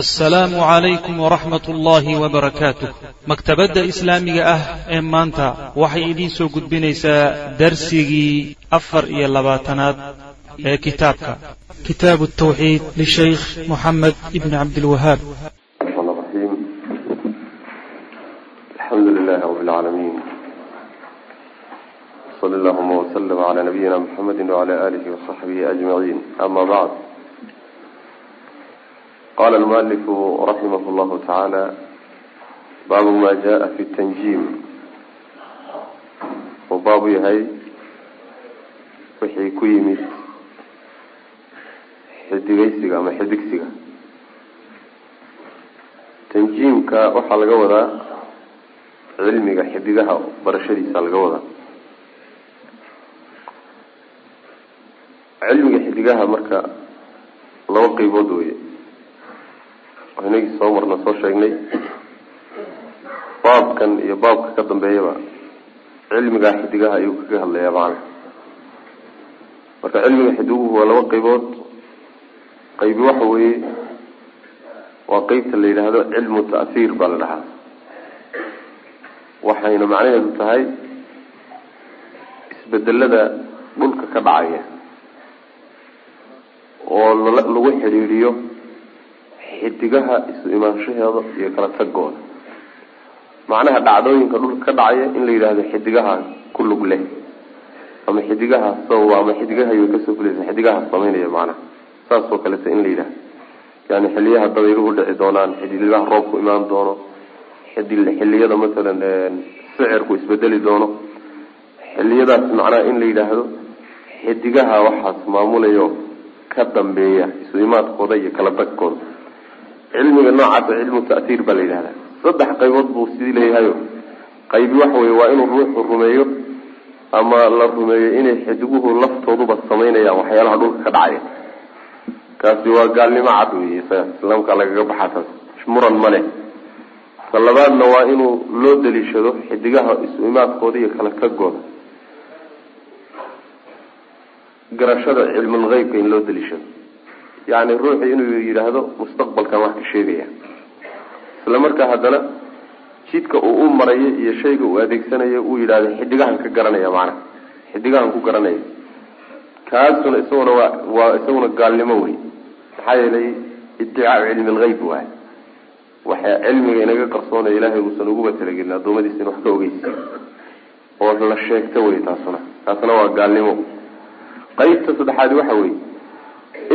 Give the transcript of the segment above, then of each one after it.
asalaamu calaykum waraxmat ullaahi wabarakaatuh maktabadda islaamiga ah ee maanta waxay idiin soo gudbinaysaa darsigii afar iyo labaatanaad ee kitaabka. Kitaabu tawxiid lishaykh moxamed ibni cabdilwahaab alxamdu qala almualifu raximah llahu tacaala baabu ma jaa fi tanjim uu baabu yahay wixii ku yimid xidigeysiga ama xidigsiga tanjiimka waxaa laga wadaa cilmiga xidigaha barashadiisa laga wadaa cilmiga xidigaha marka laba qeybood weye inagii soo marna soo sheegnay. Baabkan iyo baabka ka dambeeyaba cilmigaa xidigaha ayuu kaga hadlayaa macana marka cilmiga xidiguhu waa laba qeybood qeybi waxa weeye waa qeybta la yidhaahdo cilmu ta'hiir baa la dhahaa. Waxayna macnaheedu tahay isbedelada dhulka ka dhacaya oo lagu xidhiidhiyo xidigaha isu imaanshaheeda iyo kala tagooda. Macnaha dhacdooyinka dhulka ka dhacaya in la yidhaahdo xidigaha ku lug leh. Ama xidigaha sababa ama xidigaha way ka soo fulaysa xidigaha sameynaya macnaha. Saas oo kaleta in la yidhahdo yani xiliyaha dabayluhu dhici doonaan xiliyaha roobku imaan doono xiliyada masalan sicirku isbedeli doono. Xiliyadaas macnaha in la yidhaahdo xidigaha waxaas maamulayo ka dambeeya isu imaadkooda iyo kala tagkooda cilmiga noocaasa cilmu ta'hiir baa la yidhahdaa. Saddex qaybood buu sidii leeyahayo qaybi waxa weye waa inuu ruuxu rumeeyo ama la rumeeyo inay xidiguhu laftooduba samaynayaan waxyaalaha dhulka ka dhacaya. Kaasi waa gaalnimo cad wey islaamka lagaga baxaa taas muran ma leh. Ta labaadna waa inuu loo daliishado xidigaha isu imaadkooda iyo kala tagooda. Garashada cilmulgeybka in loo daliishado yacni ruuxi inuu yidhaahdo mustaqbalkan wax ka sheegaya. Isla markaa haddana jidka uu u marayo iyo shayga uu adeegsanayo uu yidhahdo xidigahan ka garanaya macnaha xidigahan ku garanaya. Kaasuna isaguna waa waa isaguna gaalnimo wey. Maxaa yeelay iddicaau cilmi algeyb waay waxa cilmiga inaga qarsoonaya ilaahay uusan uguba talagelin adoomadiisa in wax ka ogeysiiyo oo la sheegto wey taasuna. Taasna waa gaalnimo. Qeybta saddexaadi waxa weye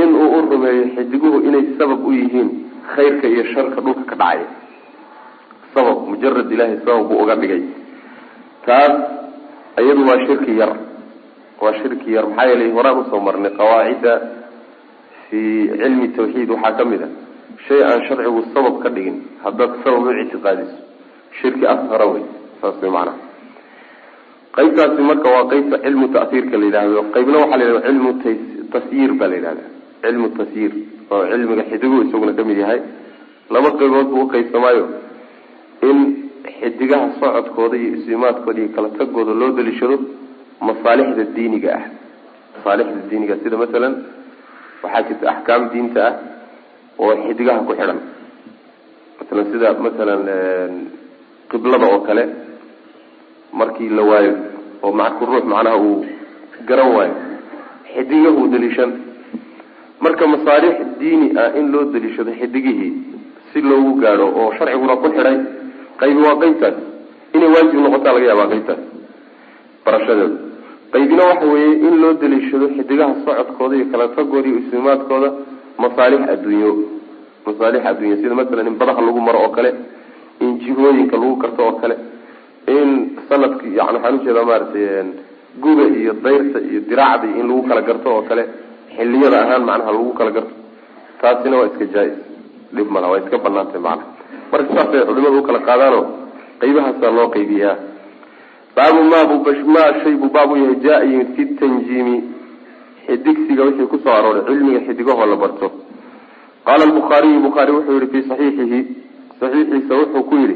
in uu u rumeeyo xidiguhu inay sabab u yihiin khayrka iyo sharka dhulka ka dhacaya sabab mujarad ilaahay sabab buu uga dhigay. Taas iyadu waa shirki yar. Waa shirki yar. Maxaa yeelay horaan u soo marnay qawaacidda fi cilmi tawxiid waxaa ka mid a. Shay aan sharcigu sabab ka dhigin haddaad sabab u ictiqaadiso. Shirki ashara wey saas way macanaha qeybtaasi marka waa qeybta cilmu ta'hiirka la yidhahdo qeybna waxaa la yidhahda cilmu tasyiir baa la yidhahda cilmu tasyiir oo cilmiga xidigu isaguna ka mid yahay laba qeybood buu uqeybsamaayo in xidigaha socodkooda iyo isimaadkooda iyo kala tagooda loo daliishado masaalixda diiniga ah. Masaalixda diiniga sida masalan waxaa jirta axkaam diinta ah oo xidigaha ku xidhan masalan sida masalan qiblada oo kale markii la waayo oo maku ruux macnaha uu garan waayo xidiga uu daliishan marka masaalix diini ah in loo daliishado xidigihii si loogu gaadho oo sharciguna ku xidhay qaybi waa qeybtaas inay waajib noqotaa laga yaabaa qeybtaas barashadeeda qaybina waxa weeye in loo daliishado xidigaha socodkooda iyo kala tagooda iyo islimaadkooda masaalix adduunyo. Masaalix adduunyo sida masalan in badaha lagu maro oo kale in jihooyinka lagu karto oo kale in sanadka yani waxaan u jeedaa maaragtay guga iyo dayrta iyo diraacda in lagu kala garto oo kale xiliyada ahaan macnaha lagu kala garto. Taasina waa iska jaa-is. Dhib mala waa iska banaantay macnaha. Marka saasay culimadu u kala qaadaano qaybahaasa loo qaybiyaa. Baabu mma shay buu baab yahay jaa yimid fi tanjiimi. Xidigsiga wixii ku soo arooray cilmiga xidigahoo la barto. Qaala lbukhaariyu bukhaari wuxuu yihi fi saxiixihi saxiixiisa wuxuu ku yihi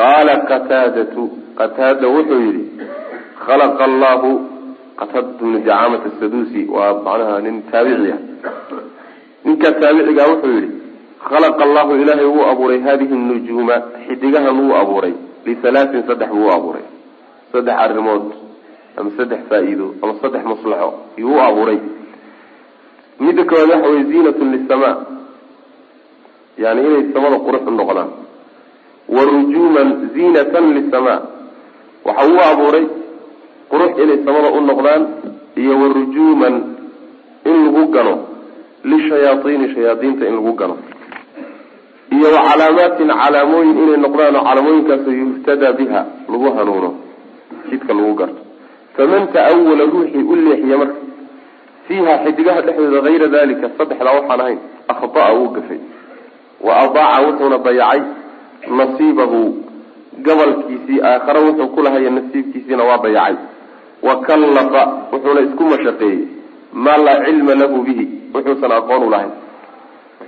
qaala qataadatu. Qataada wuxuu yihi khalaqa allahu qataada bnu jacaamata sadusi waa macnaha nin taabici ah. Ninka taabiciga wuxuu yihi khalaqa allahu ilaahay wuu abuuray hadihi nujuuma xidigahan wuu abuuray lihalaatin saddex buu u abuuray. Saddex arrimood ama saddex faa-iido ama saddex maslaxo yuu u abuuray. Midda koowaad waxa weye ziinatun lisamaa yani inay samada qurux u noqdaan. Wa rujuuman ziinatan lisamaa waxa uu abuuray qurux inay samada u noqdaan iyo wa rujuuman in lagu gano lishayaaiini shayaadiinta in lagu gano iyo wa calaamaatin calaamooyin inay noqdaan oo calaamooyinkaasoo yuhtadaa biha lagu hanuuno jidka lagu garto. Faman ta'awala ruuxii u leexiya marka fiiha xidigaha dhexdooda hayra dalika saddexdaa waxaan ahayn akhda'a wuu gafay. Wa adaaca wuxuuna dayacay nasiibahu gabalkiisii aakhare wuxuu ku lahaya nasiibkiisiina waa dayacay wa kallafa wuxuuna isku mashaqeeyey. Maa laa cilma lahu bihi. Wuxuusan aqoon u lahayn.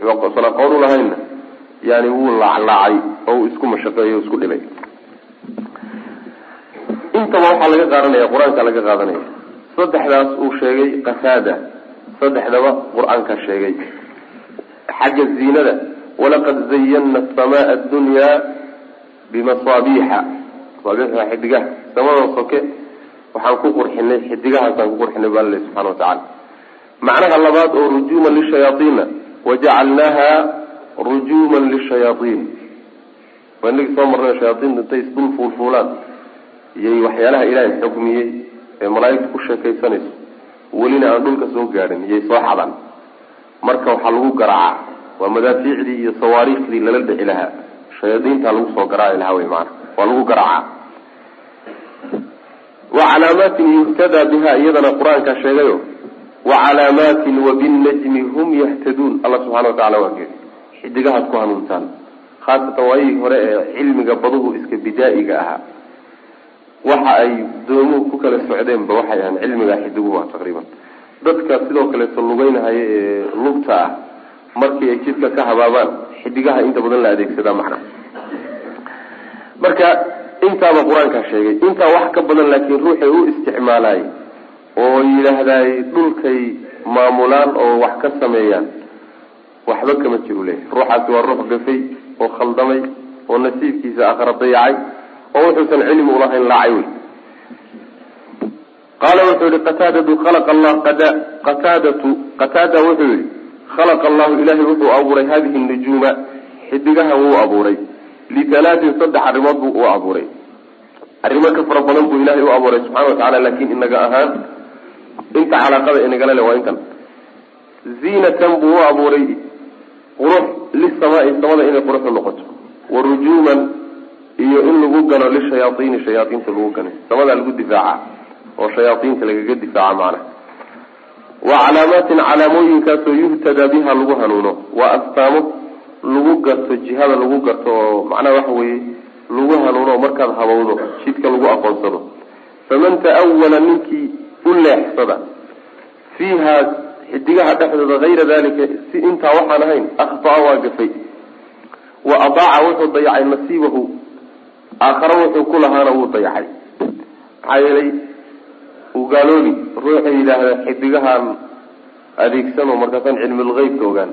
Wuxuusan aqoon u lahaynna yani wuu laaclaacay oo uu isku mashaqeeyey o isku dhibay. Intaba waxaa laga qaadanaya qur'aanka laga qaadanaya. Saddexdaas uu sheegay qataada saddexdaba qur'aanka sheegay. Xagga ziinada walaqad zayana asamaa addunyaa bimasaabiixa. Masaabiixda xidigaha. Samada soke waxaan ku qurxinay xidigahaasaan ku qurxinay baa lale subxana wa tacala macnaha labaad oo rujuuman lishayaaiina wajacalnaaha rujuuman lishayaaiin waa inagii soo marnay shayaaiinta intay isdul fuulfuulaan. Iyay waxyaalaha ilaahay xugmiyey ee malaaigta ku sheekaysanayso. Welina aan dhulka soo gaadhin iyay soo xadaan marka waxaa lagu garaacaa. Waa madaafiicdii iyo sawaariikhdii lala dhici lahaa. Shayaadiintaa lagu soo garaaci lahaa wey maana waa lagu garaacaa wa calaamaatin yuhtadaa biha iyadana qur'aankaa sheegayo. Wa calaamaatin wabinajmi hum yahtaduun. Alla subxana wa tacala waa geedi. Xidigahaad ku hanuuntaan. Khaasatan waayihii hore ee cilmiga baduhu iska bidaa'iga ahaa waxa ay doomuhu ku kala socdeenba waxay ahaan cilmigaa xidiguhu ah taqriiban. Dadka sidoo kaleeto lugeynahaya ee lugta ah markii ay jidka ka habaabaan xidigaha inta badan la adeegsadaa macna marka intaaba qur'aankaa sheegay. Intaa wax ka badan laakiin ruuxay u isticmaalaay oo yidhaahdaay dhulkay maamulaan oo wax ka sameeyaan. Waxba kama jiru leeyahy ruuxaasi waa ruux gafay oo khaldamay oo nasiibkiisa aakhara dayacay oo wuxuusan cilmi ulahayn laacay wey qaala wuxuu yihi qataadatu khalaqa allah qataadatu qataada wuxuu yihi khalaqa allahu ilahay wuxuu abuuray hadihi nujuuma xidigahan wuu abuuray litalaatin saddex arrimood buu u abuuray arrimo ka fara badan buu ilahay u abuuray subxana wa tacala laakin inaga ahaan inta calaaqada inagala le waa intan ziinatan buu u abuuray qurux lisamaai samada inay qurux u noqoto wa rujuuman iyo in lagu gano lishayaaiini shayaaiinta lagu gano samadaa lagu difaaca oo shayaaiinta lagaga difaaca macnaha wa calaamaatin calaamooyinkaasoo yuhtadaa biha lagu hanuuno waa astaamo lagu garto jihada lagu garto oo macnaha waxa weeye lagu hanuuno markaad habowdo jidka lagu aqoonsado. Faman ta'awala ninkii u leexsada. Fiiha xidigaha dhexdooda hayra dalika si intaa waxaan ahayn akhtaa waa gafay. Wa adaaca wuxuu dayacay nasiibahu. Aakhare wuxuu ku lahaana wuu dayacay. Maxaa yeelay uu gaaloobi ruuxa yidhaahda xidigahaan adeegsano markaasaan cilmulgeybka ogaan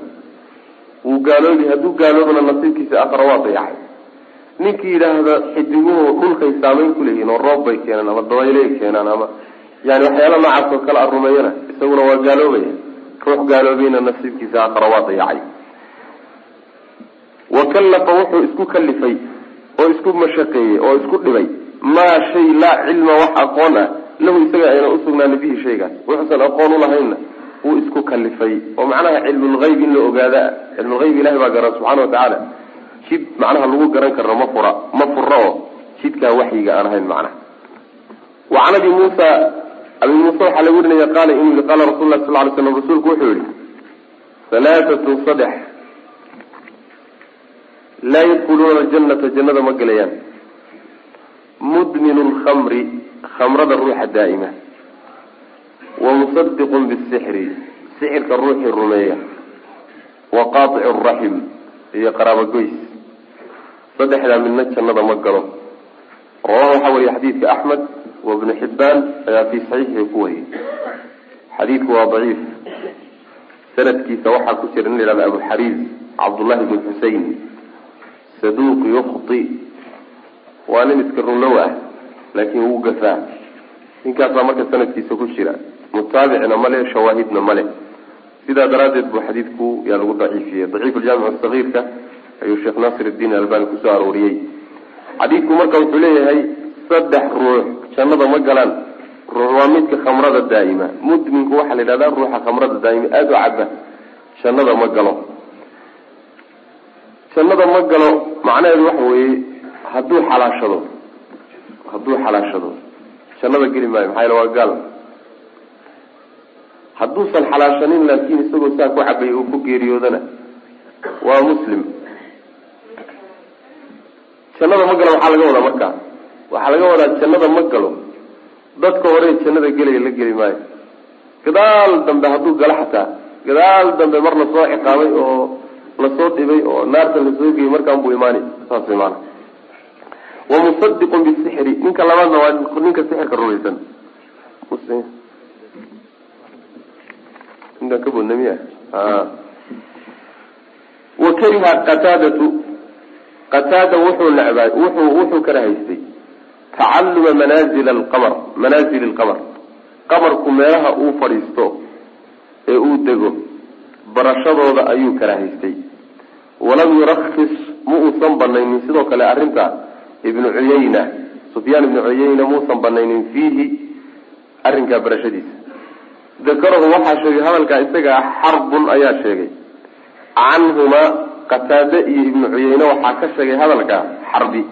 wuu gaaloobi hadduu gaaloobana nasiibkiisa aakhare waa dayacay ninkii yidhaahda xidiguhu dhulkay saameyn kuleeyihin oo roob bay keenaan ama dabayley keenaan ama yani waxyaala noocaas oo kale a isaguna waa gaaloobaya ruux gaaloobayna nasiibkiisa aakhare waa dayacay wa kallafa wuxuu isku kalifay oo isku mashaqeeyey oo isku dhibay. Maa shay laa cilma wax aqoon ah. Lahu isaga ayna usugnaani bihi shaygaas. Wuxuusan aqoon ulahaynna wuu isku kalifay oo macnaha cilmulgeyb in la ogaada cilmulgeyb ilahi baa garan subxana watacaala jid macnaha lagu garan karno ma fura ma furo oo jidkaa waxyiga aan ahayn macnaha. Wa abi muusa abi muuse waxaa laga warinaya qaala inuu yihi qaala rasul lah sal ly slam rasuulku wuxuu yihi halaatatun saddex laa yadkhuluuna aljanata jannada ma gelayaan. Mudminu lkhamri khamrada ruuxa daa'ima wa musadiqun bisixri sixirka ruuxii rumeeya wa qaaticu raxim iyo qaraabogoys saddexdaa midna jannada ma galo rawaha waxaa wariye xadiidka axmed wa ibnu xibbaan ayaa fii saxiixihi ku wariyey xadiidku waa daciif sanadkiisa waxaa ku jira nin la yihahda abu xariis cabdullahi bn xusein saduuq yukti waa nin iska runlow ah laakiin wuu gafaa ninkaasaa marka sanadkiisa ku jira mutaabicna male shawaahidna male sidaa daraaddeed buu xadiidku yaa lagu daciifiyey. Daciif aljaamic sagiirka ayuu sheekh naasir iddiin albani ku soo arooriyey. Xadiidku marka wuxuu leeyahay saddex ruux. Jannada ma galaan. Ruux waa midka khamrada daa'ima. Mudminku waxaa la yidhahdaa ruuxa khamrada daa'ima aada u caba jannada ma galo. Jannada ma galo macnaheedu waxa weeye hadduu xalaashado. Hadduu xalaashado. Jannada geli maayo maxaa yale waa gaal hadduusan xalaashanin laakiin isagoo saa ku cabay uu ku geeriyoodana. Waa muslim. Jannada ma galo maxaa laga wadaa marka. Waxaa laga wadaa jannada ma galo. Dadka hore jannada gelaya la geli maayo. Gadaal dambe hadduu galo xataa. Gadaal dambe mar la soo ciqaabay oo la soo dhibay oo naarta la soo geyay markaan buu imaanay. Saas way maana wamusadiqun bisixri ninka labaadna waa ninka sixirka rumaysan intaan ka bodna miya? Wa kariha qataadatu? Qataada wuxuu necbaay wuxuu wuxuu kala haystay. Tacalluma manaazil alqamar manaazili alqamar. Qamarku meelaha uu fadhiisto ee uu dego barashadooda ayuu kala haystay. Walam yurakis ma uusan banaynin sidoo kale arrintaa ibnu cuyayna sufyaan ibnu cuyayna muusan banaynin fiihi arrinkaa barashadiisa dakarahu waxaa sheegay hadalkaa isaga ah xarbun ayaa sheegay. Canhumaa qataade iyo ibnu cuyayne waxaa ka sheegay hadalkaa xarbi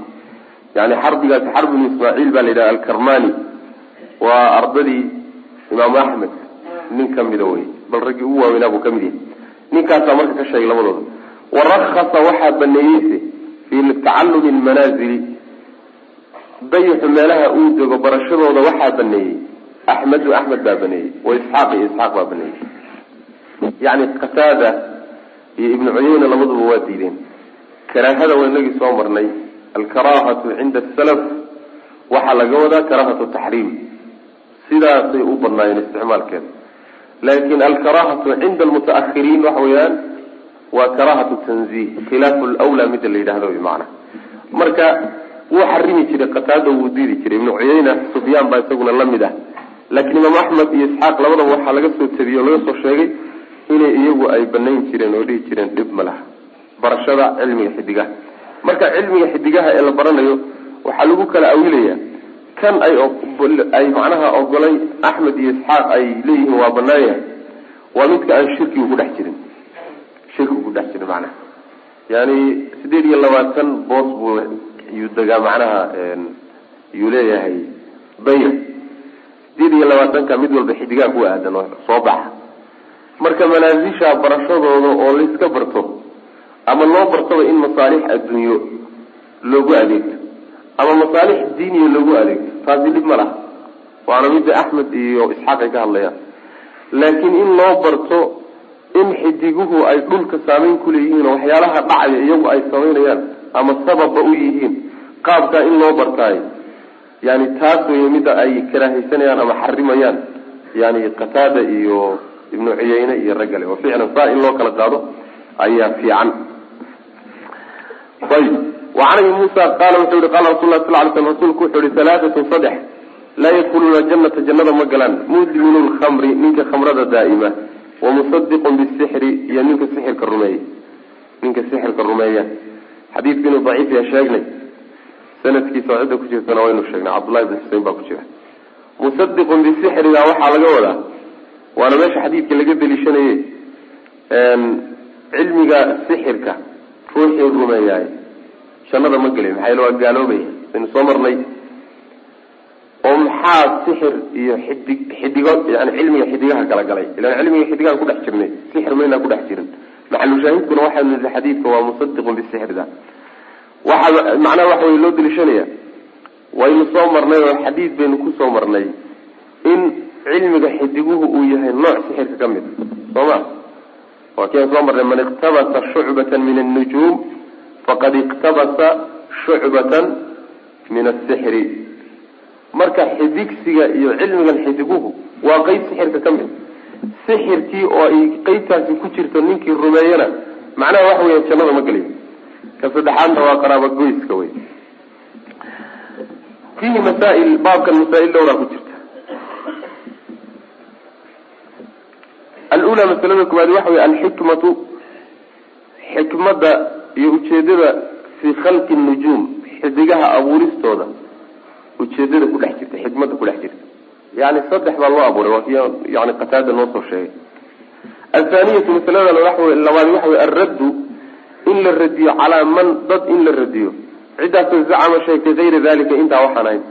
yani xarbigaasi xarb ibnu ismaaciil baa la yidhaha alkarmani. Waa ardadii imaamu axmed nin kamida wey. Bal raggii ugu waaweynaa buu ka mid yahay. Ninkaasaa marka ka sheegay labadooda. Warakasa waxaa baneeyeyse fii tacallumi lmanaazili dayixu meelaha uu dego barashadooda waxaa baneeyey axmedu axmed baa baneeyey wa isxaaq iyo isxaaq baa baneeyey yani qataada iyo ibnu cuyeyna labaduba waa diideen karaahada waa inagii soo marnay alkaraahatu cinda asalaf waxaa laga wadaa karaahatu taxriim sidaasay u badnaayeen isticmaalkeeda laakin alkaraahatu cinda almutaahiriin waxa weeyaan waa karaahatu tanzih khilaafu lwlaa mida la yidhahdo wy maana marka wuu xarimi jiray qataada wuu diidi jiray ibnu cuyeyna sufyaan baa isaguna la mid ah laakiin imaam axmed iyo isxaaq labadaba waxaa laga soo tabiyey oo laga soo sheegay inay iyagu ay banayn jireen oo dhihi jireen dhib ma laha. Barashada cilmiga xidigaha marka cilmiga xidigaha ee la baranayo waxaa lagu kala awilaya kan ay ay macnaha ogolay axmed iyo isxaaq ay leeyihiin waa banaan yahay. Waa midka aan shirkigu ku dhex jirin. Shirkigu ku dhex jirin macnaha. Yani sideed iyo labaatan boos buu yuu degaa macnaha yuu leeyahay dayr sideed iyo labaatanka mid walba xidigaha ku aadan oo soo baxa. Marka manaasisha barashadooda oo layska barto ama loo bartaba in masaalix adduunyo loogu adeegto ama masaalix diiniya loogu adeegto taasi dhib ma laha. Waana midda axmed iyo isxaaq ay ka hadlayaan. Laakiin in loo barto in xidiguhu ay dhulka saameyn kuleeyihiin oo waxyaalaha dhacaya iyagu ay samaynayaan ama sababba u yihiin qaabkaa in loo bartaayo yani taas wey midda ay karaahaysanayaan ama xarimayaan yani qataada iyo ibnu cuyeyne iyo raggale oo ficlan saa in loo kala qaado ayaa fiican. Ayb wacan abi muusa qaala wuxuu yihi qala rasul lah sal ly slam rasuulku wuxuu yihi halaatatun saddex laa yadkhuluuna janata jannada ma galaan. Mudminu lkhamri ninka khamrada daa'ima. Wamusadiqun bisixri iyo ninka sixirka rumeeya. Ninka sixirka rumeeya. Xadiidku inuu daciif yaha sheegnay sanadkiisa oo cidda ku jirtana waynu sheegnay cabdullahi bn xusein baa ku jira. Musadiqun bisixriga waxaa laga wadaa. Waana meesha xadiidka laga deliishanaye cilmiga sixirka ruuxii rumeeyaay jannada ma gelin maxaa yale waa gaaloobaya saynu soo marnay. Oo maxaa sixir iyo xidig xidigo yani cilmiga xidigaha kala galay. Ilan cilmiga xidigaha kudhex jirnay. Sixir maynaa kudhex jirin. Maxalushaahidkuna waxaynu nihi xadiidka waa musadiqun bisixrida waxa macnaha waxa wey loo deliishanaya. Waynu soo marnay oo xadiid baynu ku soo marnay in cilmiga xidiguhu uu yahay nooc sixirka ka mid. Soo ma? Waa kian soo marnay man iqtabasa shucbatan min annujuum faqad iqtabasa shucbatan min asixri marka xidigsiga iyo cilmigan xidiguhu waa qeyb sixirka ka mid. Sixirkii oo ay qeybtaasi ku jirto ninkii rumeeyana macnaha waxa weya jannada ma geliyo ka saddexaadna waa qaraaba goyska wey fiihi masaail baabkan masaa-il dhowraa ku jirta. Alula masalada koowaad waxa wey alxikmatu xikmadda iyo ujeedada fii khalqi nujuum xidigaha abuuristooda ujeedada ku dhex jirta xikmadda ku dhex jirta. Yani saddex baa loo abuuray waa kii yani qataada noo soo sheegay. Athaaniyatu masalada labaad waxa wey alraddu in la radiyo calaa man dad in la radiyo. Ciddaasoo zacama sheegtay kayra dalika intaa waxaan ahayn.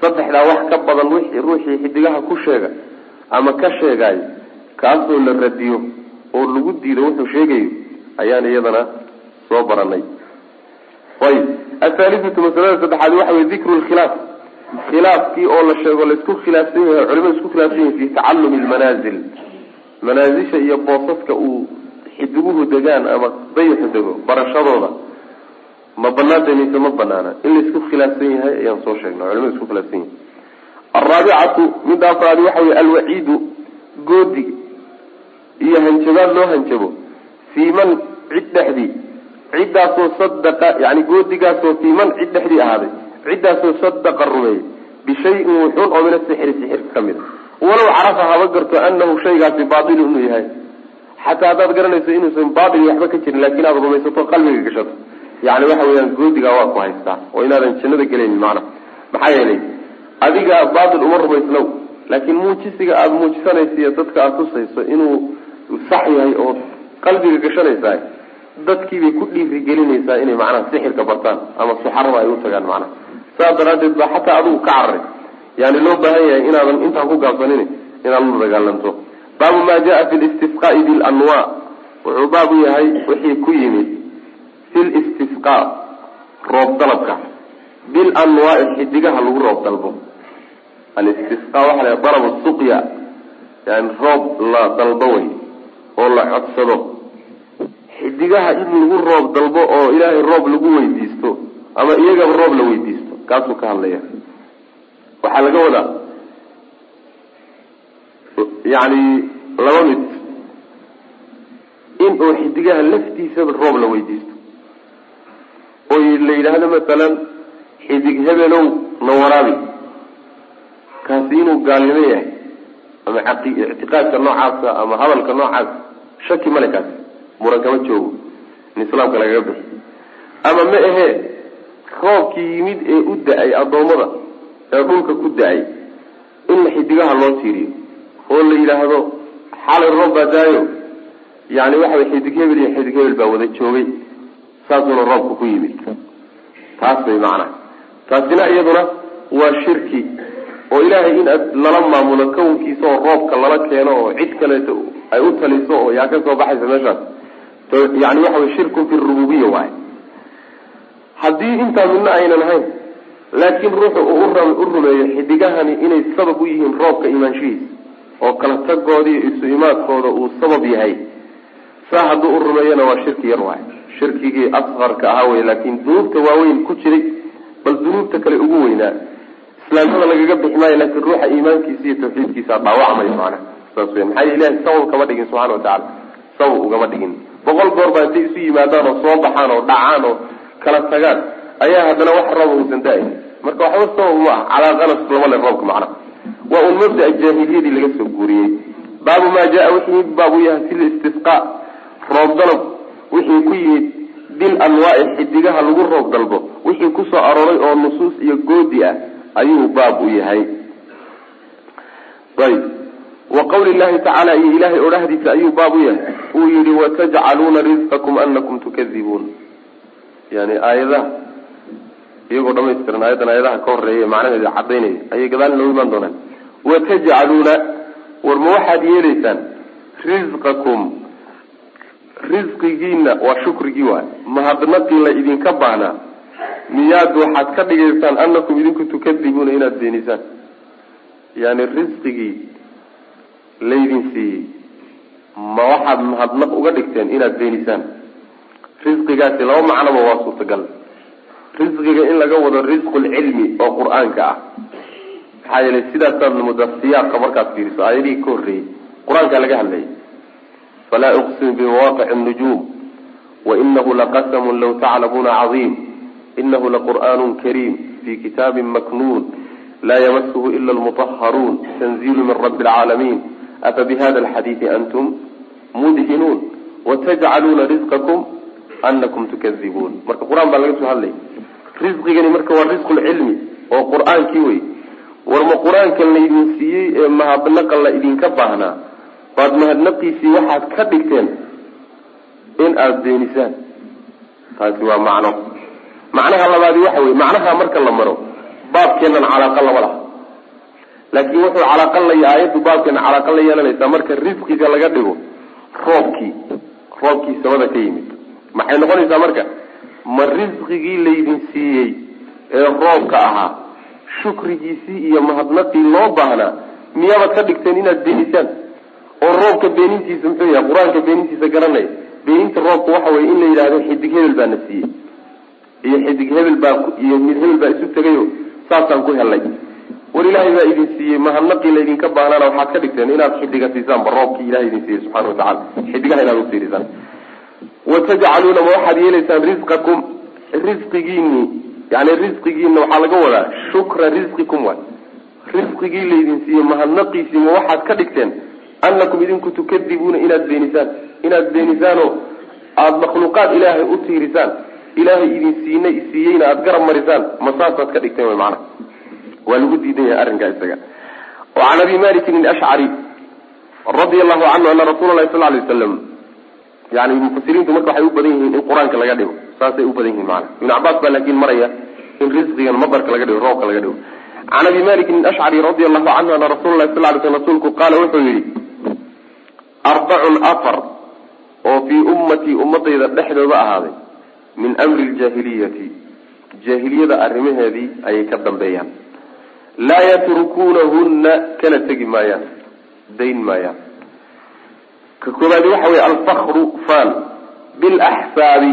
Saddexdaa wax ka badan wixii ruuxii xidigaha ku sheega ama ka sheegaayo kaasoo la radiyo oo lagu diido wuxuu sheegayo ayaan iyadana soo baranay ayib. Athaalithatu masalada saddexaad waxa wey dikru lkhilaaf khilaafkii oo la sheego la isku khilaafsan yahay culimadu isku khilaafsan yahay fi tacallumi lmanaazil manaazisha iyo boosaska uu xidiguhu degaan ama dayaxu dego barashadooda ma banaanta mise ma banaana in la isku khilaafsan yahay ayaan soo sheegnay culimadu isku khilaafsan yahay. Alraabicatu midda afraadi waxa wey alwaciidu goodi iyo hanjabaad loo hanjabo fii man cid dhexdii ciddaasoo sadaqa yani goodigaasoo fii man cid dhexdii ahaaday ciddaasoo sadaqa rumeeyey bishayin wuxuun oo min asixri sixirka ka mid a walow carafa haba garto anahu shaygaasi baatilu inuu yahay xataa haddaad garanayso inuusan baatil waxba ka jirin laakin aad rumaysato qalbiga gashato. Yani waxa weeyaan goodigaa waa ku haystaa oo inaadan jannada gelaynin macna. Maxaa yeelay adiga baatil uma rumaysnow laakiin muujisiga aada muujisanaysa dadka aada tusayso inuu sax yahay oo qalbiga gashanaysaa dadkiibay ku dhiirigelinaysaa inay macnaha sixirka bartaan ama suxarada ay u tagaan macnaha saas daraadeed baa xataa adigu ka cararay yani loo baahan yahay inaadan intaan ku gaabsanin inaad la dagaalanto baabu ma jaa fi listisqaai bilanwa wuxuu baabu yahay wixii ku yimid fi listisqa roob dalabka. Bilanwaai xidigaha lagu roob dalbo. Alistisqa waxa la dalab suqya yani roob la dalbo wey oo la codsado. Xidigaha in lagu roob dalbo oo ilaahay roob lagu weydiisto ama iyagaba roob la weydiisto kaasuu ka hadlaya waxaa laga wadaa yani laba mid in oo xidigaha laftiisaba roob la weydiisto. oo la yidhaahdo masalan xidig hebelow na waraabi kaasi inuu gaalnimo yahay ama ictiqaadka noocaasa ama hadalka noocaas shaki male kaasi. Muran kama joogo in islaamka lagaga bixi. Ama ma ahee roobkii yimid ee u da'ay addoommada ee dhulka ku da'ay in xidigaha loo tiiriyo oo la yidhaahdo xalay roob baa daayo. Yani waxa way xidig hebel iyo xidig hebel baa wada joogay. Saasuuna roobka ku yimid. Taas bay macnaha taasina iyaduna waa shirki oo ilaahay in aad lala maamulo kownkiisa oo roobka lala keeno oo cid kaleeto ay u taliso oo yaa ka soo baxaysa meeshaas. Yani waxa way shirkun fi rububiya waay haddii intaa midna aynan ahayn laakiin ruuxu uu u rumeeyo xidigahani inay sabab u yihiin roobka imaanshihiisa oo kala tagoodii isu imaadkooda uu sabab yahay saa hadduu u rumeeyana waa shirki yar waay. Shirkigii asqarka ahaa wey laakiin dunuubta waaweyn ku jiray bal dunuubta kale ugu weynaa. Islaamnimada lagaga bixi maayo laakiin ruuxa iimaankiisa iyo tawxiidkiisa dhaawacmayo macnaha saas wey maxaa ilahay sabab kama dhigin subxana watacala sabab ugama dhigin. Boqol goor baa intay isu yimaadaan oo soo baxaan oo dhacaan oo kala tagaan ayaa haddana wax rooba uusan da'ayn marka waxba sabab ma ah calaaqanas lama le roobka macnaha waa un mabdaa jaahiliyadii laga soo guuriyey. Baabu maa jaa wixii baab u yahay fi listisqa roob dalab wixii ku yimid bil anwaai xidigaha lagu roob dalbo. Wixii ku soo arooray oo nusuus iyo goodi ah ayuu baab u yahay. Ayb wa qawli llahi tacaala iyo ilahay odhahdiisa ayuu baab u yahay. Uu yihi watajcaluuna risqakum anakum tukadibuun yani aayadaha iyagoo dhamaystiran aayadan aayadaha ka horreeya macnaheeda cadaynaya ayay gadaal inoogu imaan doonaan watajcaluuna war ma waxaad yeelaysaan risqakum risqigiina waa shukrigii waay. Mahadnaqii la idinka baahnaa miyaad waxaad ka dhigaysaan anakum idinku tukadibuuna inaad beenisaan yani risqigii laydin siiyey. Ma waxaad mahadnaq uga dhigteen inaad beenisaan risqigaasi laba macnoba waa suurtagal risqiga in laga wado risqulcilmi oo qur'aanka ah. Maxaa yeelay sidaasaad moodaa siyaaqa markaad fiiriso aayadihii ka horreeyey qur'aankaa laga hadlayay falaa uqsimu bimawaqici nujuum wainahu laqasamun law taclamuuna cadiim inahu laqur'aanu kariim fi kitaabin maknuun laa yamasuhu ila lmutaharuun tanziilu min rabbi alcaalamiin afa bihada alxadiidi antum mudhinuun watajcaluuna risqakum anakum tukadibuun marka qur'aan baa laga soo hadlaya risqigani marka waa risqu lcilmi oo qur'aankii wey war ma qur'aankan laydin siiyey ee mahadnaqan la idinka baahnaa baad mahadnaqiisii waxaad ka dhigteen in aada beenisaan taasi waa macno. Macnaha labaadi waxa wey macnaha marka la maro baabkeennan calaaqa lama laha. Laakiin wuxuu calaaqa la aayaddu baabkeena calaaqa la yeelanaysaa marka risqiga laga dhigo roobkii roobkii samada ka yimid. Maxay noqonaysaa marka ma risqigii laydin siiyey ee roobka ahaa. Shukrigiisii iyo mahadnaqii loo baahnaa miyaabad ka dhigteen inaad beenisaan? Oo roobka beenintiisa muxuu yahay qur'aanka beenintiisa garanaya beeninta roobka waxa weye in la yidhahdo xidig hebel baa na siiyey. Iyo xidig hebel baa iyo mid hebel baa isu tegayo saasaan ku helay war ilaahay baa idin siiyey mahadnaqii laydinka baahnaana waxaad ka dhigteen inaad xidiga siisaanba roobkii ilahay idin siiyey subxana watacala xidigaha inaad ufiirisaan watajcaluuna ma waxaad yeelaysaan risqakum risqigiini yani risqigiina waxaa laga wadaa shukra risqikum waay risqigii laydin siiyey mahadnaqiisii ma waxaad ka dhigteen anakum idinku tukadibuuna inaad beenisaan inaad beenisaanoo aada makhluuqaad ilaahay u tiirisaan ilaahay idin siina siiyeyna aada garab marisaan ma saasaad ka dhigteen wy macana waa lagu diidan yahay arrinkaa isaga o can abi malikin alashcari radia allahu canhu ana rasuula lahi sal lay waslam yani mufasiriintu marka waxay u badan yihiin in qur'aanka laga dhigo saasay u badan yihiin maana ibn cabaas baa laakin maraya in risqigan madarka laga dhigo roobka laga dhigo. Can abi malikin alashcari radia allahu canhu ana rasula lahi sal lay sl rasuulku qaala wuxuu yihi arbacun afar oo fii ummatii ummadayda dhexdooda ahaaday min amri ljaahiliyati. Jaahiliyada arrimaheedii ayay ka dambeeyaan. Laa yatrukuunahunna kana tegi maayaan dayn maayaan ka koobaadi waxa weye alfakru faan bilaxsaabi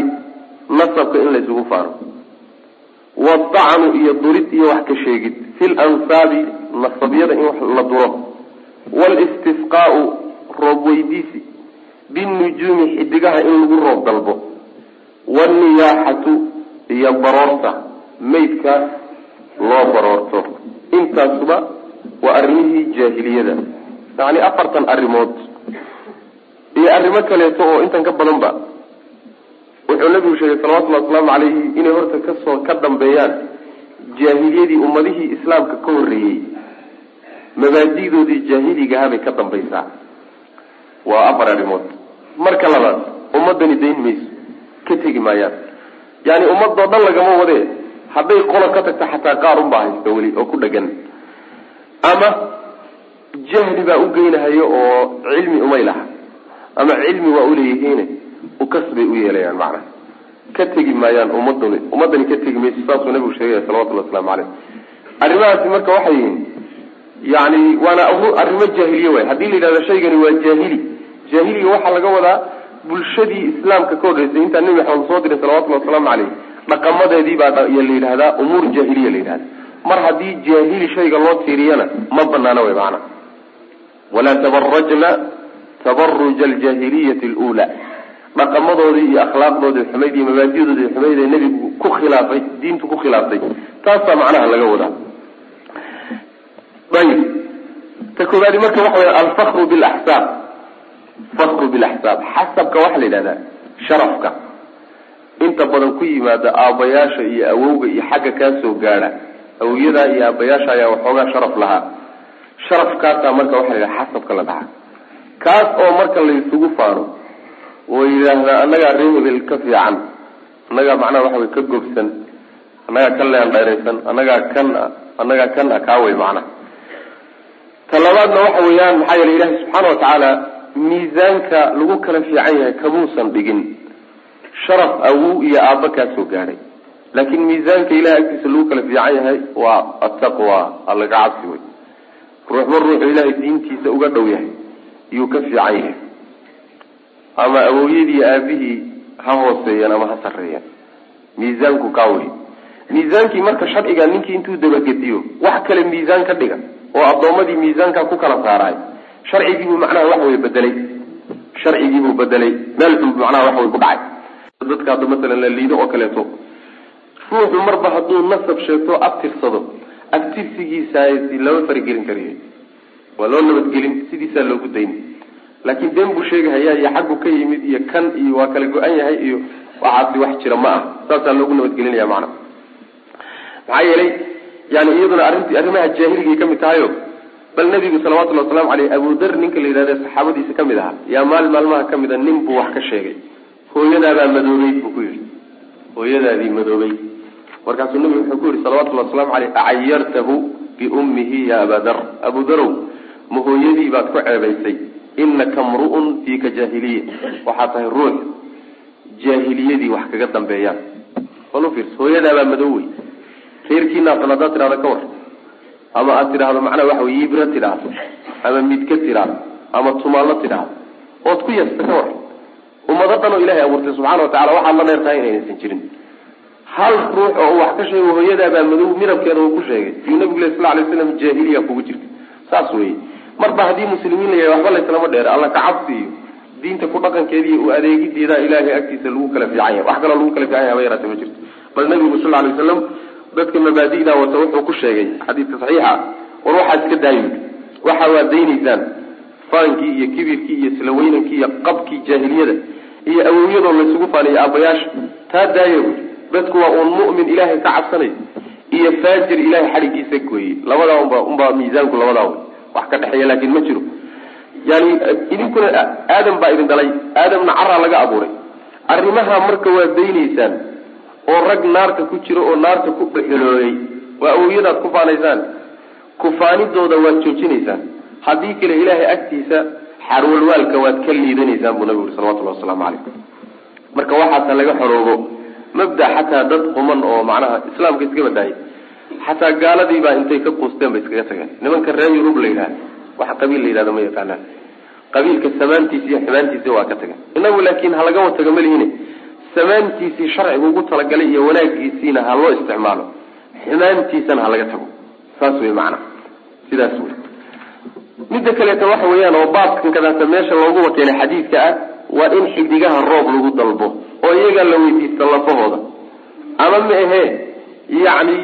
nasabka in laysugu faano wadacnu iyo durid iyo wax ka sheegid fi lansaabi nasabyada in wax la duro. Walistisqaau roob weydiisi binujuumi xidigaha in lagu roob dalbo. Wanniyaaxatu iyo baroorta maydka loo baroorto. Intaasuba waa arrimihii jaahiliyada. Yacni afartan arrimood iyo arrimo kaleeto oo intan ka badan ba wuxuu nabigu sheegay salawatullahi wasalaamu calayhi inay horta ka soo ka dambeeyaan jaahiliyadii ummadihii islaamka ka horreeyey. Mabaadi'doodii jaahiligaha bay ka dambaysaa. Waa afar arrimood. Marka labaad ummadani dayn mayso ka tegi maayaan. Yani ummadoo dhan lagama wadee hadday qola ka tagta xataa qaar unbaa haysta weli oo ku dhegan. Ama jahli baa u geynahayo oo cilmi umay laha ama cilmi waa uleeyihiine ukas bay u yeelayaan macnaha ka tegi maayaan ummadani ummadani ka tegi mayso saasuu nabigu sheegaya salawatullhi waslamu caleyh arrimahaasi marka waxay yihiin yani waana arrimo jaahiliye waay. Haddii la yidhahdo shaygani waa jaahili jaahiliga waxaa laga wadaa bulshadii islaamka ka horreysay. Intaa nebi maxamed soo diray salawatullahi wasalaamu caleyh dhaqamadeedii baa la yidhahdaa umuur jaahiliya la yidhahda mar haddii jaahili shayga loo tiiriyana ma banaana way macana walaa tabarajna tabaruja aljaahiliyati alula dhaqamadoodii iyo akhlaaqdoodii xumayd iyo mabaadidoodii xumayd ee nebigu ku khilaafay diintu ku khilaaftay taasaa macnaha laga wadaa. Ayib ta koobaadi marka waxa wey alfakru bilaxsaab fakru bilaxsaab xasabka waxaa la yidhahdaa sharafka. Inta badan ku yimaada aabbayaasha iyo awowga iyo xagga kaa soo gaadha. Awowyadaa iyo aabbayaasha ayaa waxoogaa sharaf lahaa. Sharafkaasaa marka waxa la yidhaha xasabka la dhahaa kaas oo marka laysugu faano oo yidhaahdaa annagaa ree hebel ka fiican annagaa macnaha waxa wey ka gobsan annagaa ka leendhayraysan annagaa kan a annagaa kan a kaawey macnaha. Talabaadna waxa weeyaan maxaa yeele ilahi subxaana watacaala miisaanka lagu kala fiican yahay kamuusan dhigin sharaf awow iyo aabba kaa soo gaadhay laakiin miisaanka ilahay agtiisa lagu kala fiican yahay waa ataqwa allaga cabsi wey ruux mar ruuxu ilaahay diintiisa uga dhow yahay iyuu ka fiican yahay. Ama awowyadii aabihii ha hooseeyeen ama ha sarreeyeen miisaanku kaa wey miisaankii marka sharciga ninkii intuu dabagediyo wax kale miisaan ka dhiga oo addoommadii miisaankaa ku kala saaraay. Sharcigiibuu macnaha waxa wey bedelay. Sharcigiibuu bedelay. Meel xun macnaha waxa wey ku dhacay. Dadka hadda masalan la liido oo kaleeto ruuxu marba hadduu nasab sheegto abtirsado abtirsigiisaasi lama faragelin karayo waa loo nabadgelin sidiisaa loogu dayn. Laakiin been buu sheegahayaa iyo xaggu ka yimid iyo kan iyo waa kala go-an yahay iyo waxaasi wax jira ma ah saasaa loogu nabadgelinaya macana maxaa yeelay yani iyaduna arrinti arrimaha jaahiligai ka mid tahayo bal nabigu salawatullhi waslamu aleyh abudar ninka la yidhahda saxaabadiisa ka mid ahaa yaa maalin maalmaha ka mid nin buu wax ka sheegay. Hooyadaabaa madoobeyd buu ku yidhi. Hooyadaadii madoobey markaasuu nabigu wuxuu ku yihi salawatullhi waslamu aleyh acayartahu biummihi ya abadar abudarow ma hooyadii baad ku ceebaysay inaka mru'un fiika jaahiliya waxaa tahay ruux. Jaahiliyadii wax kaga dambeeyaan. Ufiirsa hooyadaabaa madow wey reerkiina aqal haddaad tidhahdo ka war ama aad tidhaahdo macnaha waxa wey yibra tidhaahdo ama midka tidhaahdo ama tumaallo tidhaahdo ood ku yasta ka war ummado dhan oo ilahay abuurtay subxana wa tacala waxaad la dheer tahay inaysan jirin. Hal ruux oo wax ka sheego hooyadaabaa madow midabkeeda uu ku sheegay. Yuu nabigu leh sal lay slam jaahiliya kugu jirta saas weye marba haddii muslimiin la yahay waxba layslama dheer. Alla ka cabsi diinta ku dhaqankeeda iyo u adeegideeda ilaahay agtiisa lagu kala fiican yahay. Wax kaloo lagu kala fiican yahay haba yaraate ma jirto. Bal nabigu sal lay waslam dadka mabaadi'da wata wuxuu ku sheegay xadiidka saxiixa war waxaad iska daayi. Waxa waad faankii iyo kibirkii iyo isla weynankii iyo qabkii jaahiliyada iyo awowyadoo laysugu faaniyo aabayaasha taa daaya buy dadku waa uun mu'min ilaahay ka cabsanay iyo faajir ilahay xadhigiisa gooyey. Labadaa unba unbaa miisaanku labadaa wax ka dhexeeya laakin ma jiro. Yani idinkuna aadam baa idin dhalay aadamna caraa laga abuuray. Arrimaha marka waad daynaysaan oo rag naarta ku jiro oo naarta ku dhexelooyay waa awowyadaad ku faanaysaan kufaanidooda waad joojinaysaan. Haddii kale ilaahay agtiisa xarwalwaalka waad ka liidanaysaan buu nabigu uri salawatullahi wasalaamu calaykum marka waxaasa laga xoroobo mabda xataa dad quman oo macnaha islaamka iska badaayay xataa gaaladiibaa intay ka quusteen bay iskaga tageen. Nimanka reer yurub la yidhaha wax qabiil la yidhahda ma yaqaanaan. Qabiilka samaantiisa iyo xumaantiisa waa ka tageen. Inagu laakiin halaga wataga malihine samaantiisii sharcigu ugu talagalay iyo wanaagiisiina ha loo isticmaalo. Xumaantiisana ha laga tago. Saas wey macnaha sidaas wey midda kaleeta waxa weeyaan oo baabkan kadaata meesha looguba keenay xadiidka ah waa in xidigaha roob lagu dalbo oo iyagaa la weydiista lafahooda. Ama ma ahee yacni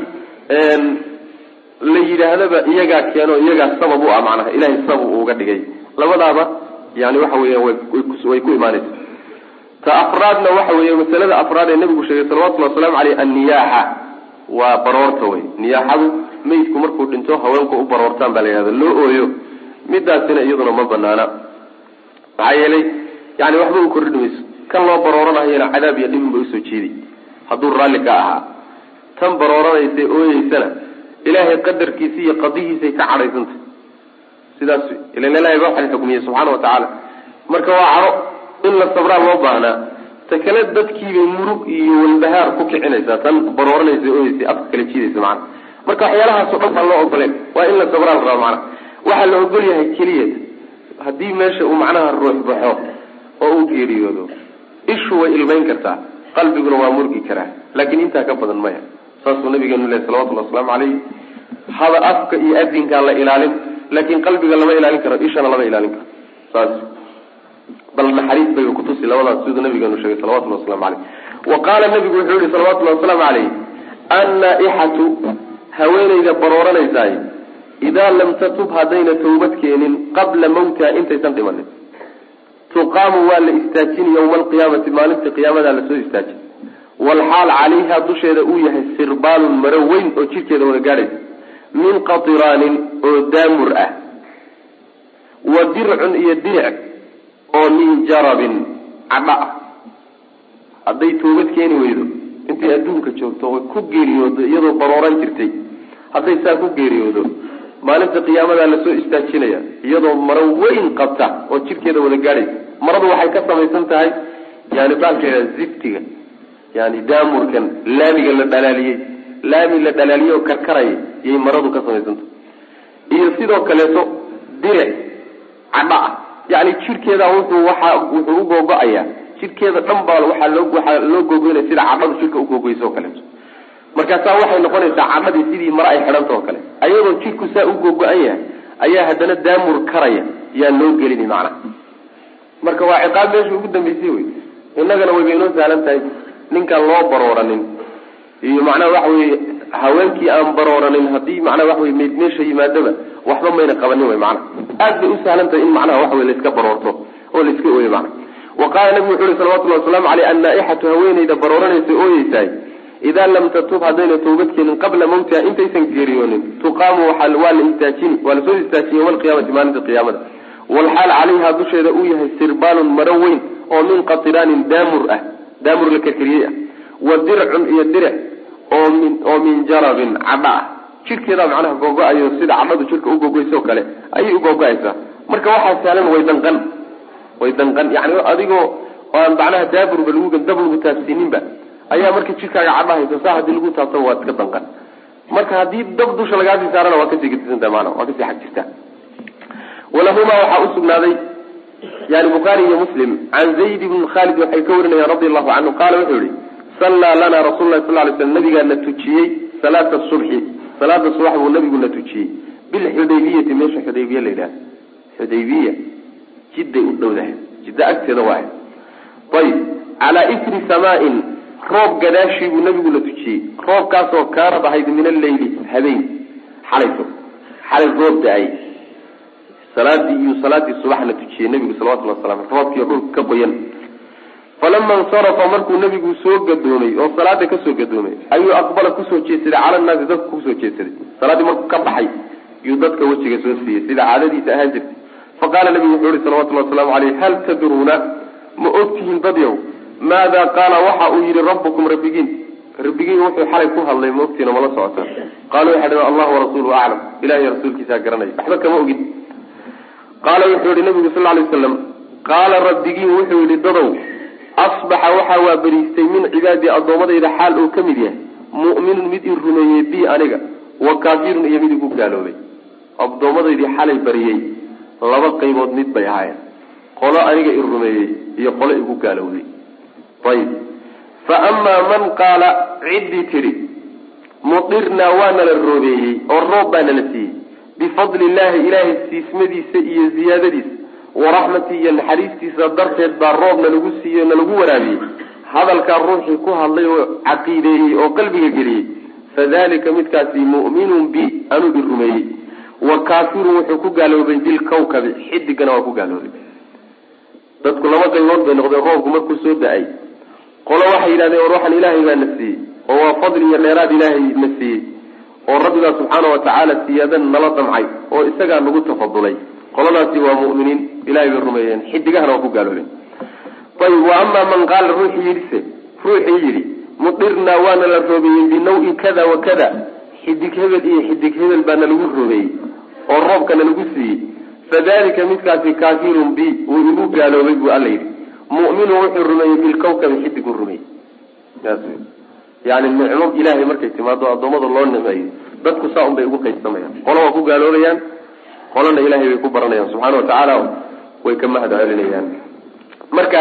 la yidhaahdaba iyagaa keeno iyagaa sabab u ah macnaha ilahay sabab uga dhigay. Labadaaba yani waxa weeyaan way ku imaanaysa. Ta afraadna waxa weeye masalada afraad ee nabigu sheegay salawatullhi wasalaamu aleyh anniyaaxa. Waa baroorta wey niyaaxadu meydku markuu dhinto haweenku u baroortaan baa la yidhahda loo ooyo midaasina iyaduna ma banaana maxaa yeelay yani waxba u kordhi mayso kan loo barooranayana cadaab iyo dhibin ba u soo jeeday hadduu raalli ka ahaa tan barooranaysa ooyeysana ilaahay qadarkiisa iyo qadihiisay ka cadhaysantah sidaas wey ilan ilahay ba waxay xukmiyey subxaana wa tacaala. Marka waa cadho in la sabraa loo baahnaa ta kale dadkiibay murug iyo walbahaar ku kicinaysaa tan barooranaysa ooyeysa afka kala jiidaysa macana marka waxyaalahaasoo dhan baan loo ogoleen waa in la sabraa la rabaa macana waxaa la ogol yahay keliya haddii meesha uu macnaha ruux baxo oo uu geeriyoodo ishu way ilmayn kartaa qalbiguna waa murgi karaa. Laakiin intaa ka badan maya saasuu nabigeenu leh salawatullhi wasalaamu caleyh. Hada afka iyo adinkaa la ilaalin laakiin qalbiga lama ilaalin karo ishana lama ilaalin karo. Saas. Bal naxariis bay kutusi labadaas siduu nabigeenu sheegay salawatullahi waslamu caleyh. Wa qaala nabigu wuxuu yihi salawatullahi wasalaamu caleyh annaa-ixatu haweenayda barooranaysaay idaa lam tatub haddayna tawbad keenin qabla mawtiha intaysan dhimanin. Tuqaamu waa la istaajin yawma alqiyaamati maalinta qiyaamadaa la soo istaajin walxaal calayha dusheeda uu yahay sirbaalun maro weyn oo jidhkeeda wada gaadhaysa min qatiraanin oo daamur ah. Wa dircun iyo diric oo min jarabin cadha ah. Hadday toobad keeni weydo intay adduunka joogto way ku geeriyoodo iyadoo barooran jirtay hadday saa ku geeriyoodo maalinta qiyaamadaa la soo istaajinaya iyadoo maro weyn qabta oo jidhkeeda wada gaadhaysa maradu waxay ka samaysan tahay yani baalkeeda ziftiga yani daamurkan laamiga la dhalaaliyey laami la dhalaaliyey oo karkaraya yay maradu ka samaysantahay iyo sidoo kaleeto diric cadha ah. Yani jidhkeeda wuxuu waxa wuxuu u googo-ayaa jidhkeeda dhan baa waxaa loo waxaa loo googoynaya sida cadhadu jidhka ugoogeyso oo kaleeto markaasaa waxay noqonaysaa cadhadii sidii mar ay xidhanta oo kale. Ayadoo jidhku saa u googo-an yahay ayaa haddana daamur karaya yaa loo gelini macnaha marka waa ciqaab meesha ugu dambeysay wey. Innagana wayba inoo sahlan tahay ninkaan loo barooranin. Iyo macnaha waxa weye haweenkii aan barooranin haddii macnaha waxa weye meyd meesha yimaadaba waxba mayna qabanin wey macnaha aad bay u sahlan tahay in macnaha waxa wey laiska baroorto oo laiska ooyo macnaha wa qaala nabigu wuxu uhi salawatullahi wasalaamu caleyh annaa-ixatu haweeneyda barooranaysa ooyeysahay idaa lam tatub haddayna toobad keenin qabla mawtiha intaysan geeriyoonin tuqaamu waa la istaajini waa la soo istaajin yowma alqiyaamati maalinta qiyaamada. Walxaal calayha dusheeda uu yahay sirbaalun maro weyn oo min qatiraanin daamur ah daamur la karkariyey. Ah wa dircun iyo diric oo min jarabin cadha ah jidhkeedaa macnaha googo-ayo sida cadhadu jidhka u gogoysoo kale ayay u googo-aysaa marka waxaa saalan way danqan way danqan. Yani adigoo aan macnaha daaburba lagu dab lagu taabsiininba ayaa marka jidhkaaga cadha haysa saa haddii lagu taabtaba waad iska danqan. Marka haddii dab dusha lagaasii saarana waa ka sii gedisantaha maana waa ka sii xag jirtaa walahumaa waxaa usugnaaday yani bukhaari iyo muslim can zayd ibn khalid waxay ka warinayaan radi allahu canhu qaala wuxuu yihi sallaa lana rasuulu lahi sal lay slam nabigaana tujiyey salaata subxi salaada subax buu nabiguna tujiyey bilxudaybiyati meesha xudaybiya la yidhaha xudaybiya jidday u dhowdahay jidda agteeda waahay ayib calaa isri samaain roob gadaashii buu nabiguna tujiyey roobkaasoo kaanad ahayd min alleyli habeen xalayso xalay roob da'ay salaadii iyo salaadii subaxna tujiyey nabigu salawatulli wasalam roobkii dhulka ka qoyan falama insarafa markuu nabigu soo gadoomay oo salaada ka soo gadoomay ayuu aqbala ku soo jeedsaday cala naasi dadka ku soo jeedsaday salaaddii markuu ka baxay yuu dadka wejiga soo siiyey sida caadadiisa ahaan jirtay. Faqaala nabigu wuxuu ihi salawatulli wasalaamu caleyh hal tadruuna? Ma ogtihiin dadyow maada qaala waxa uu yihi rabbukum rabbigiin. Rabbigiin wuxuu xalay ku hadlay ma ogtiina mala socotaan qaalu waxay dhaheen allah warasuuluhu aclam. Ilahiy rasuulkiisaa garanaya. Waxba kama ogin qaala wuxuu yihi nabigu sal lay waslam qaala rabbigiin wuxuu yihi dadow asbaxa waxaa waa beriistay min cibaadii addoommadayda xaal uu ka mid yahay. Mu'minun mid i rumeeyey bi aniga wa kaafirun iyo mid igu gaaloobay. Addoomadaydii xalay bariyey laba qaybood mid bay ahaayeen. Qolo aniga i rumeeyey iyo qolo igu gaalowday ayib fa amaa man qaala ciddii tidhi mudirnaa waa nala roobeeyey oo roob baa nala siiyey bifadli illaahi ilaahay siismadiisa iyo ziyaadadiisa waraxmatii iyo naxariistiisa darteed baa roobna lagu siiyey nalagu waraabiyey. Hadalkaa ruuxii ku hadlay oo caqiideeyey oo qalbiga geliyey fadalika midkaasi mu'minun bi anuu i rumeeyey. Wa kaafirun wuxuu ku gaaloobay bilkawkabi xidigana waa ku gaaloobay. Dadku laba qaybood bay noqdeen roobku markuu soo da'ay. Qolo waxay yidhahdeen war waxaan ilaahay baa na siiyey oo waa fadli iyo dheeraad ilaahay na siiyey oo rabbigaa subxaana watacaala siyaadan nala damcay oo isagaa nagu tafadulay. Qoladaasi waa mu'miniin ilahay bay rumeeyeen xidigahana waa ku gaaloobeen ayib wa amaa man qaala ruuxii yidhise ruuxii yidhi mudirnaa waana la roobeeyey binaw-in kada wa kada. Xidig hebel iyo xidig hebel baa nalagu roobeeyey oo roobka nalagu siiyey. Fadalika midkaasi kaafirun bi wuu igu gaaloobay buu alla yidhi. Mu'minun wuxuu rumeeyey bilkawkabi xidigu rumeeyey yani nicmo ilaahay markay timaado addoommada loo nimeeyo dadku saa un bay ugu qaybsamayaan. Qolo waa ku gaaloobayaan qolana ilahay bay ku baranayaan. Subxaana watacaala way ka mahad celinayaan. Marka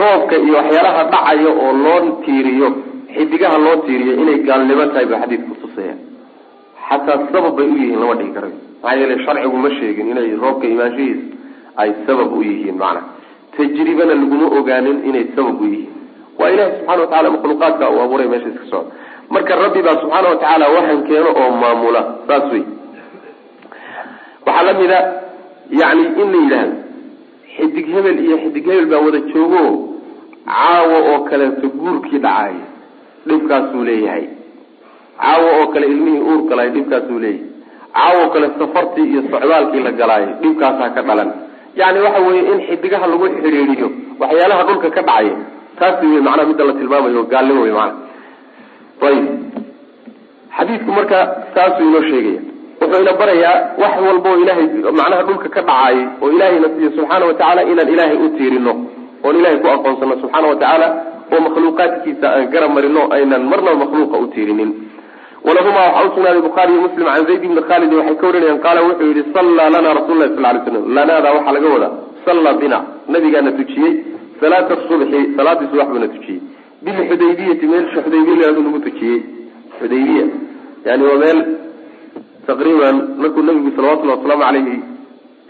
roobka iyo waxyaalaha dhacaya oo loo tiiriyo xidigaha loo tiiriyo inay gaalnimo tahay ba xadiidku tusaya xataa sabab bay u yihiin lama dhigi karayo maxaa yeele sharcigu ma sheegin inay roobka imaanshahiisa ay sabab u yihiin macnaha tajribana laguma ogaanin inay sabab u yihiin waa ilahi subxana watacala makhluuqaadka uu abuuray meesha iska socda marka rabbi baa subxaana watacaala waxan keeno oo maamula. Saas wey waxaa la mid a yani in la yidhaahdo xidig hebel iyo xidig hebel baa wada joogo caawa oo kaleeto guurkii dhacay dhibkaasuu leeyahay. Caawa oo kale ilmihii uur galay dhibkaasuu leeyahay. Caawa oo kale safartii iyo socdaalkii la galaayo dhibkaasaa ka dhalan. Yani waxa weeye in xidigaha lagu xidhiidiyo waxyaalaha dhulka ka dhacaya taasi wey macnaha midda la tilmaamayo gaalnimo wey maana ayib. Xadiidku marka saasuu inoo sheegaya. Wuxuu ina barayaa wax walba oo ilahay macnaha dhulka ka dhacaayay oo ilaahayna siiyo subxaana watacaala inaan ilaahay u tiirino oon ilahay ku aqoonsano subxaana watacaala oo makhluuqaadkiisa aan garab marino aynan marnaba makhluuqa u tiirinin. Walahumaa waxaa usugnaaday bukhaari iyo muslim can zayd ibni khaalidin waxay ka warinayaan qaala wuxuu yihi sallaa lana rasul lahi sal lay slam lanaada waxaa laga wadaa sallaa bina nabigaana tujiyey salaata subxi salaadii subax buuna tujiyey. Bilxudaybiyati meelsha xudaybiya laadu nagu tujiyey. Xudaybiya yani waa meel taqriiban markuu nabigu salawatullahi wasalaamu caleyhi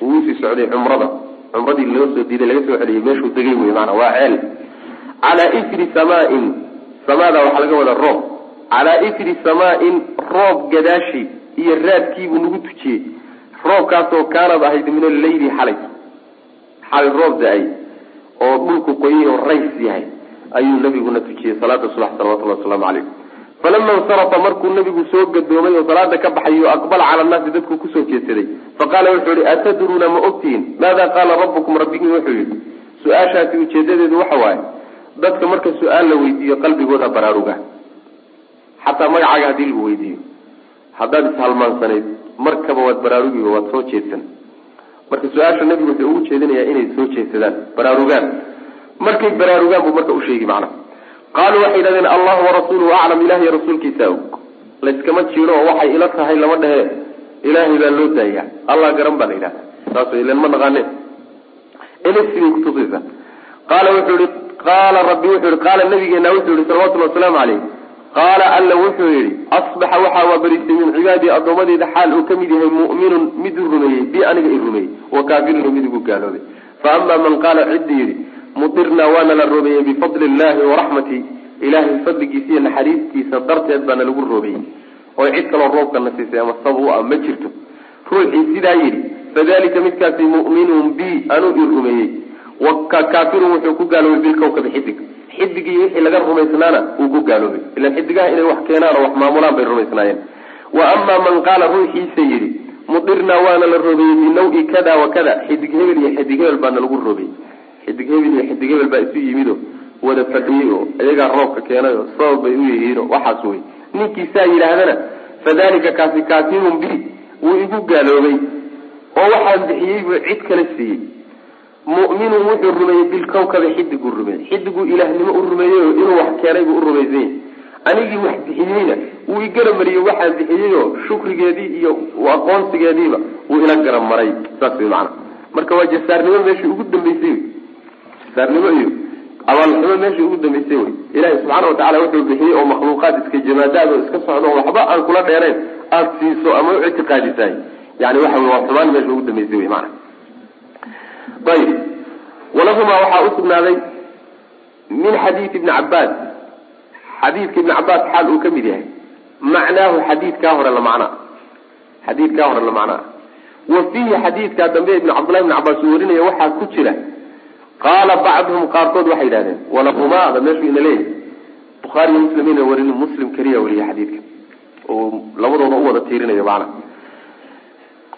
uu sii socday cumrada. Cumradii loo soo diiday laga soo celiyey meeshuu degay wey maana waa ceel. Calaa ifri samaain samaada waxaa laga wadaa roob. Calaa ifri samaain roob gadaashi iyo raadkiibuu nagu tujiyey. Roobkaasoo kaanad ahayd min alleyli xalay. Xalay roob da'ay oo dhulku qoyay oo rays yahay ayuu nabiguna tujiyey salaada subax salawatullahi wasalaamu calayh. Falama insarafa markuu nabigu soo gadoomay oo salaada ka baxayo aqbala cala annaasi dadku ku soo jeedsaday faqaala wuxuu yihi atadruuna ma ogtihiin maada qaala rabbukum rabbigiin? Wuxuu yihi su'aashaasi ujeedadeedu waxa waaye dadka marka su'aal la weydiiyo qalbigooda baraaruga. Xataa magacaaga haddii lagu weydiiyo. Haddaad ishalmaansanayd markaba waad baraarugi waad soo jeedsan marka su'aasha nabigu wuxuu ugu jeedinayaa inay soo jeedsadaan baraarugaan. Markay baraarugaan buu marka usheegi macna. Qaaluu waxay yidhahdeen allahu warasuuluhu aclam ilahiy rasuulkiisa. Og layskama jiiro oo waxay ila tahay lama dhehe ilaahay baa loo daayaa allah garan baa la yidhahda saas ilan ma naqaane. Bay kutusaysa qaala wuxuu yihi qaala rabbi wuxuu yihi qaala nabigeena wuxuu yihi salawatullhi wasalaamu caleyh qaala alla wuxuu yihi asbaxa waxaa waabarisay min cibaadii addoommadeyda xaal uu ka mid yahay mu'minun mid rumeeyey bi aniga i rumeeyey wa kaafirun mid igu gaaloobay. Fa ama man qaala ciddi yidhi mudirnaa waana la roobeeyey bifadli illahi waraxmati ilaahay fadligiisa iyo naxariistiisa darteed baana lagu roobeeyey oo cid kaloo roobkana siisay ama sab u ah ma jirto. Ruuxii sidaa yidhi fadalika midkaasi mu'minun bi anuu i rumeeyey. Kaafirun wuxuu ku gaaloobay bilkawkabi xidig xidigii wixii laga rumaysnaana wuu ku gaaloobay. Ilan xidigaha inay wax keenaan oo wax maamulaan bay rumaysnaayeen. Wa amaa man qaala ruuxiisa yidhi mudirnaa waana la roobeeyey binawi kada wa kada. Xidig hebel iyo xidig hebel baana lagu roobeyey xidig hebel iyo xidig hebel baa isu yimido wada fadhiyey oo iyagaa roobka keenay oo sabab bay u yihiin oo waxaas wey ninkii saa yidhaahdana fadalika kaasi kaafirun bi wuu igu gaaloobay. Oo waxaan bixiyey buu cid kala siiyey mu'minun wuxuu rumeeyey bilkawkabi xidiguu rumeeyey. Xidiguu ilaahnimo u rumeeyey inuu wax keenay buu u rumaysan yahy anigii wax bixiyeyna wuu igaramariyey waxaan bixiyey oo shukrigeedii iyo aqoonsigeediiba wuu ila garamaray. Saas way macana marka waa jasaarnimo meeshii ugu dambeysay wey jasaarnimo iyo abaalxumo meeshii ugu dambeysay wey ilaahi subxaana watacala wuxuu bixiyey oo makhluuqaad iska jamaadaad oo iska socdo oo waxba aan kula dheerayn aada siiso ama u ictiqaadisaay yani waxa wey waa xumaan meesha ugu dambeysay wey maana ayib walahumaa waxaa usugnaaday min xadiidi ibni cabaas xadiidka ibni cabaas xaal uu ka mid yahay. Macnaahu xadiidkaa hore la macnaa. Xadiidkaa hore la macnaa. Wa fiihi xadiidkaa dambe ibn cabdullahi ibn cabaas uu warinaya waxaa ku jira. Qaala bacduhum qaarkood waxay yidhahdeen walahumaada meeshuu ina leeyahay. Bukhaariyo muslim ina warin muslim keliya wariya xadiidka. Oo labadooda u wada tiirinayo macna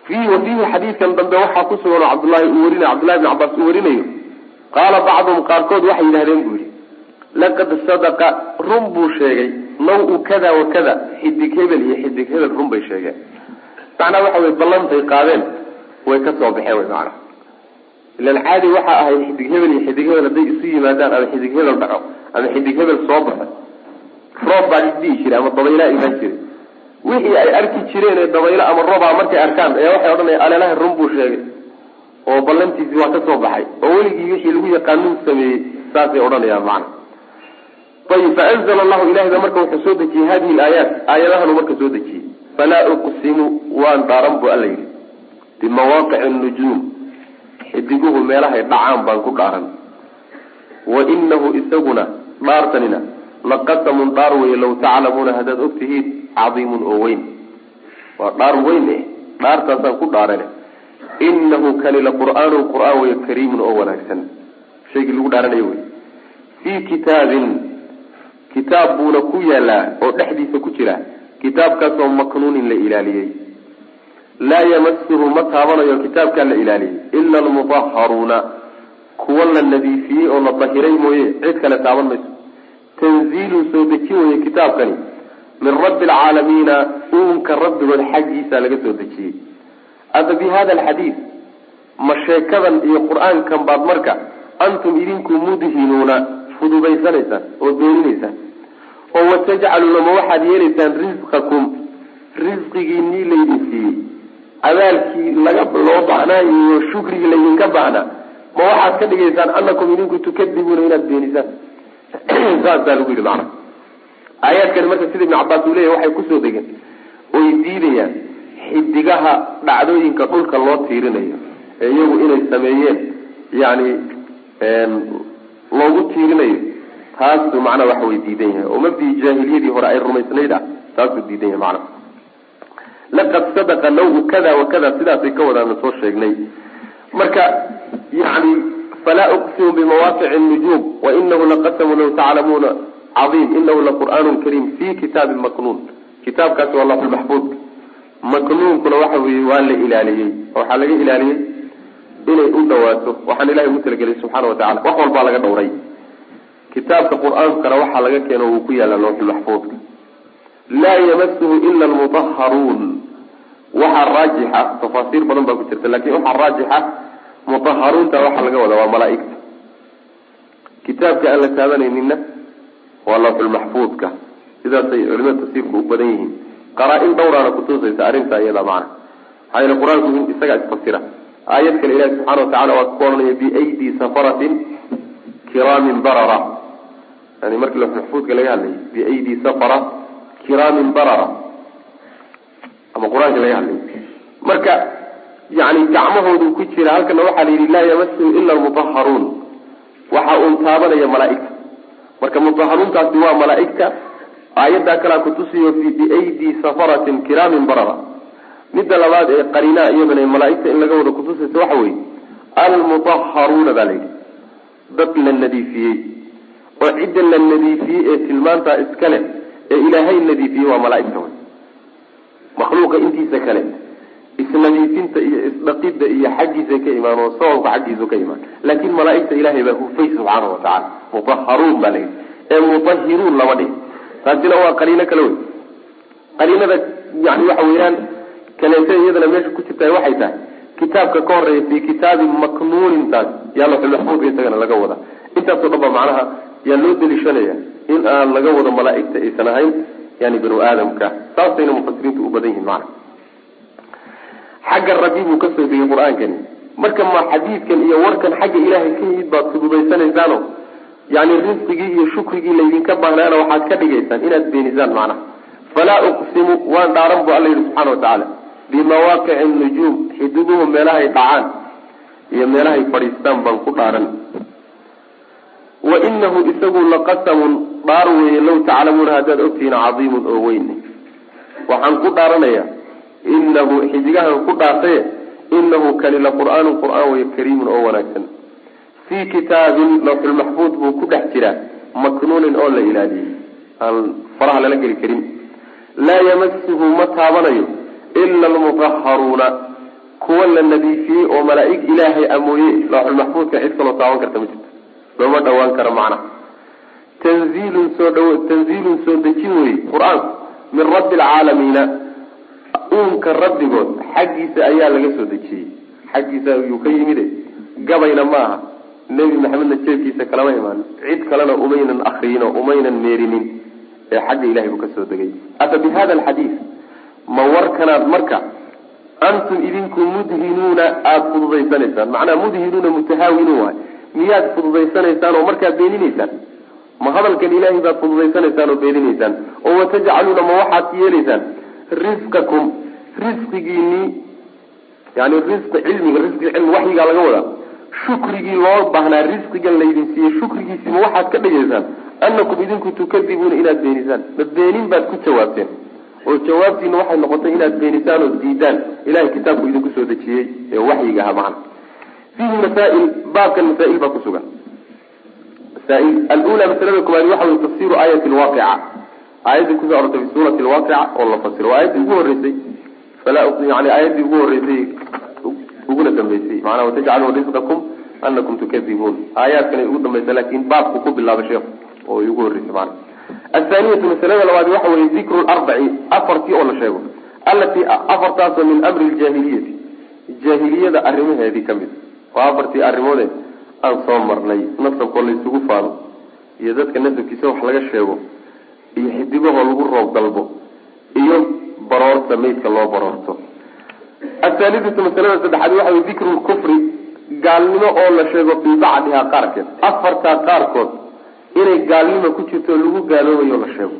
fiihi wa xadiidkan dambe waxaa ku sugan oo cabdullahi uu warinayo cabdullahi ibn cabaas uu warinayo qaala bacduhum qaarkood waxay yidhahdeen buu yihi laqad sadaqa run buu sheegay naw-u kada wa kada xidig hebel iyo xidig hebel run bay sheegeen macnaa waxa wey ballantay qaadeen way ka soo baxeen wy macana ilan caadi waxaa ahayd xidig hebel iyo xidig hebel hadday isu yimaadaan ama xidig hebel dhaco ama xidig hebel soo baxo roob baa isdhihi jiray ama dabaylaa imaan jiray wixii ay arki jireen ee dabaylo ama roobaa markay arkaan ayaa waxay odhanaya aleelaha run buu sheegay. Oo ballantiisii waa ka soo baxay. Oo weligii wixii lagu yaqaanuu sameeyey saasay odhanayaan macana ayib faanzla allahu ilahay baa marka wuxuu soo dejiyey hadihi laayaat aayadahanuu marka soo dejiyey. Falaa uqsimu waan dhaaran bu alla yidhi. Bimawaaqici nujuum. Xidiguhu meelahay dhacaan baan ku dhaaran wa inahu isaguna dhaartanina laqasamun dhaar weye law taclamuuna haddaad og tihiin cadiimun oo weyn. Waa dhaar weyn eh. Dhaartaasaan ku dhaarane inahu kani la qur'aanun qur'aan wey kariimun oo wanaagsan. Shaygii lagu dhaaranayo wey fii kitaabin kitaab buuna ku yaalaa oo dhexdiisa ku jira. Kitaabkaasoo maknuunin la ilaaliyey. Laa yamasuhu ma taabanayo kitaabkaa la ilaaliyey. Ila almudaharuuna kuwa la nadiifiyey oo la dahiray mooye. Cid kale taaban mayso. Tanziilun soo dejin weye kitaabkani min rabbi alcaalamiina uunka rabbigood xaggiisa laga soo dejiyey. Ada bi hada alxadiid ma sheekadan iyo qur'aankan baad marka antum idinku mudhinuuna fududaysanaysaan oo dooninaysaan oo watajcaluuna ma waxaad yeelaysaan risqakum risqigiinii laydin siiyey. Abaalkii laga loo baahnaa iyo shukrigii laydinka baahnaa ma waxaad ka dhigaysaan anakum idinku tukadibuuna inaad beenisaan saasaa lagu yidhi macana aayaadkani marka sida ibn cabaas uu leyahy waxay ku soo degeen. Oy diidayaan. Xidigaha dhacdooyinka dhulka loo tiirinayo. Ee iyagu inay sameeyeen. Yani loogu tiirinayo. Taasuu macnaa waxa way diidan yahay. Oo mabdii jaahiliyadii hore ay rumaysnayd ah. Taasuu diidan yahay macna. Laqad sadaqa nawu kada wa kada sidaasay ka wadaana soo sheegnay. Marka yani falaa uqsimu bimawaaqici nujuum. Wainahu laqasamu law taclamuuna caiim inahu laqur'aan kariim fi kitaabin maknuun kitaabkaasi waa lafulmaxfuud maknuunkuna waxa weye waa la ilaaliyey waxaa laga ilaaliyey inay u dhawaato waxaan ilahay ugu talagelay subxaana watacala wax walbaa laga dhowray kitaabka qur'aankana waxaa laga keeno wuu ku yaalla lawxulmaxfuudka laa yamasuhu ila almutaharuun waxaa raajixa tafaasiir badan baa ku jirta laakiin waxaa raajixa mutaharuunta waxaa laga wadaa waa malaaigta kitaabka aan la taabanayninna waa lawxulmaxfuudka sidaasay culimada tafsiirku u badan yihiin. Qaraa-in dhowraana kutusaysa arrintaa iyada macna. Maxaa yeele qur'aanku isagaa isfasira aayad kale ilahi subxana watacala waa ku ohanaya biaydi safaratin kiraamin barara. Yani markii lawxulmaxfuudka laga hadlayay biaydi safara kiraamin barara. Ama qur'aanka laga hadlayay marka yani gacmahoodu ku jira halkana waxaa la yidhi laa yamasuhu ila almutaharuun waxa uun taabanaya malaaigta marka mutaharuuntaasi waa malaaigta aayaddaa kalaa kutusiyo fi biaydi safaratin kiraamin barara. Midda labaad ee qarinaa iyadana malaaigta in laga wada kutusaysa waxa weye almutaharuuna baa la yidhi. Dad la nadiifiyey. Oo cidda la nadiifiyey ee tilmaantaa iska leh ee ilaahay nadiifiyey waa malaaigta wey makhluuqa intiisa kale isnadiifinta iyo isdhaqidda iyo xaggiisa ka imaan oo sababka xaggiisu ka imaan. Laakin malaaigta ilahay baa hufay subxaana watacala mutaharuun baa layidhi ee mutahiruun lama dhig taasina waa qariino kale wey. Qariinada yani waxa weeyaan kaleeta iyadana meesha ku jirta waxay tahay kitaabka ka horreeya fi kitaabin maknuunin taas. Yaa laxulmaxfuudka isagana laga wada intaasoo dhan ba macnaha yaa loo deliishanaya in aan laga wado malaaigta aysan ahayn yani banu aadamka. Saasayna mufasiriintu u badan yihiin macna xagga rabbi buu ka soo degay qur'aankani marka ma xadiidkan iyo warkan xagga ilaahay ka yimid baad fudubaysanaysaano yani risqigii iyo shukrigii laydinka baahnaana waxaad ka dhigaysaan inaad beenisaan macnaha. Falaa uqsimu waan dhaaran bu alla yihi subxana watacaala bimawaaqici nujuum xidiguhu meelahay dhacaan iyo meelahay fadhiistaan baan ku dhaaran. Wa inahu isagu laqasamun dhaar weeye law taclamuuna haddaad ogtihiin cadiimun oo weyn. Waxaan ku dhaaranayaa inahu xidigahan ku dhaartaye inahu kani la qur'aanu qur'aan weye kariimun oo wanaagsan fii kitaabin lawxulmaxfuud buu ku dhex jiraa maknuunin oo la ilaaliyey aan faraha lala geli karin laa yamasuhu ma taabanayo ila almutaharuuna kuwa la nadiifiyey oo malaa-ig ilaahay amooye lawxulmaxfuudka cid kaloo taaban karta ma jirto looma dhawaan karo macna tanziilun soo dha tanziilun soo dejin weye qur'aanku min rabbi alcaalamiina uunka rabbigood xaggiisa ayaa laga soo dejiyey. Xaggiisa ayuu ka yimide gabayna ma aha nebi maxamedna jeebkiisa kalama imaan. Cid kalena umaynan akriyino umaynan meerinin ee xagga ilahay buu ka soo degay. Afa bi hada alxadiid ma warkanaad marka antum idinku mudhinuuna aada fududaysanaysaan macnaa mudhinuuna mutahaawinuun waay. Miyaad fududaysanaysaan oo markaad beeninaysaan? Ma hadalkan ilaahay baad fududaysanaysaan oo beeninaysaan? Oo watajcaluuna ma waxaad yeelaysaan? Risqakum risqigiinii yani risqi cilmiga risqi cilmi waxyigaa laga wadaa shukrigii loo baahnaa risqigan laydin siiyey shukrigiisii ma waxaad ka dhigaysaan anakum idinku tukadibuuna inaad beenisaan. Ma beenin baad ku jawaabteen. Oo jawaabtiina waxay noqotay inaad beenisaan oo diidaan. Ilahay kitaabku idinku soo dejiyey ee waxyiga aha macna fiihi masaail baabkan masaail baa kusugan masaail alula masalada koowaad waxa wey tafsiru aayati lwaaqica aayaddii ku soo arortay fi suurati lwaaqica oo la fasiro. Waa aayaddii ugu horeysay yani aayaddii ugu horeysay uguna dambeysay manaa watajcaluu risqakum anakum tukadibuun aayaadkan ay ugu dambaysa laakiin baabku ku bilaabay sheekhu oo ugu horeysay mana athaaniyatu masalada labaad waxa weye dikru larbaci afartii oo la sheego allatii afartaasoo min amri ljaahiliyati jaahiliyada arrimaheedii ka mid waa afartii arrimoode aan soo marnay nasabkoo laysugu faado iyo dadka nasabkiisa wax laga sheego iyo xidigahoo lagu roob dalbo iyo baroorta maydka loo baroorto. Athaalidatu masalada saddexaad waxa wey dikru lkufri gaalnimo oo la sheego fii bacdihaa qaarkeed. Afartaa qaarkood inay gaalnimo ku jirto oo lagu gaaloobayo la sheego.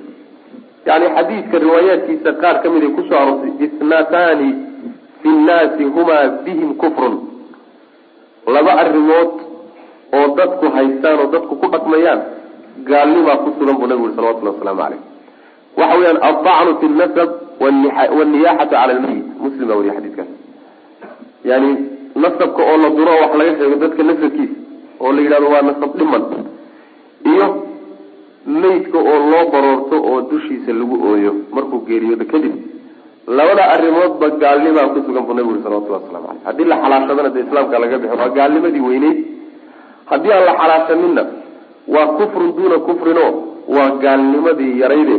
Yani xadiidka riwaayaadkiisa qaar ka mid ay ku soo aroortay isnatani fi nnaasi humaa bihim kufrun. Laba arrimood oo dadku haystaan oo dadku ku dhaqmayaan gaalnimaa ku sugan buu nabigu yuri salawatulli wasalaamu caleyh waxa weyaan aldacnu fi lnasab waniyaxatu cala lmayit muslim baa weriya xadiiskaas yani nasabka oo la duro wax laga sheego dadka nasabkiisa oo la yidhahdo waa nasab dhiman iyo meydka oo loo baroorto oo dushiisa lagu ooyo markuu geeriyoodo kadib labada arrimoodba gaalnimaa ku sugan buu nabigu uri salawatulli waslamu caleyh haddii la xalaashadana dee islaamka laga bixo waa gaalnimadii weyneyd haddii aan la xalaashaninna waa kufrun duuna kufrin o waa gaalnimadii yarayde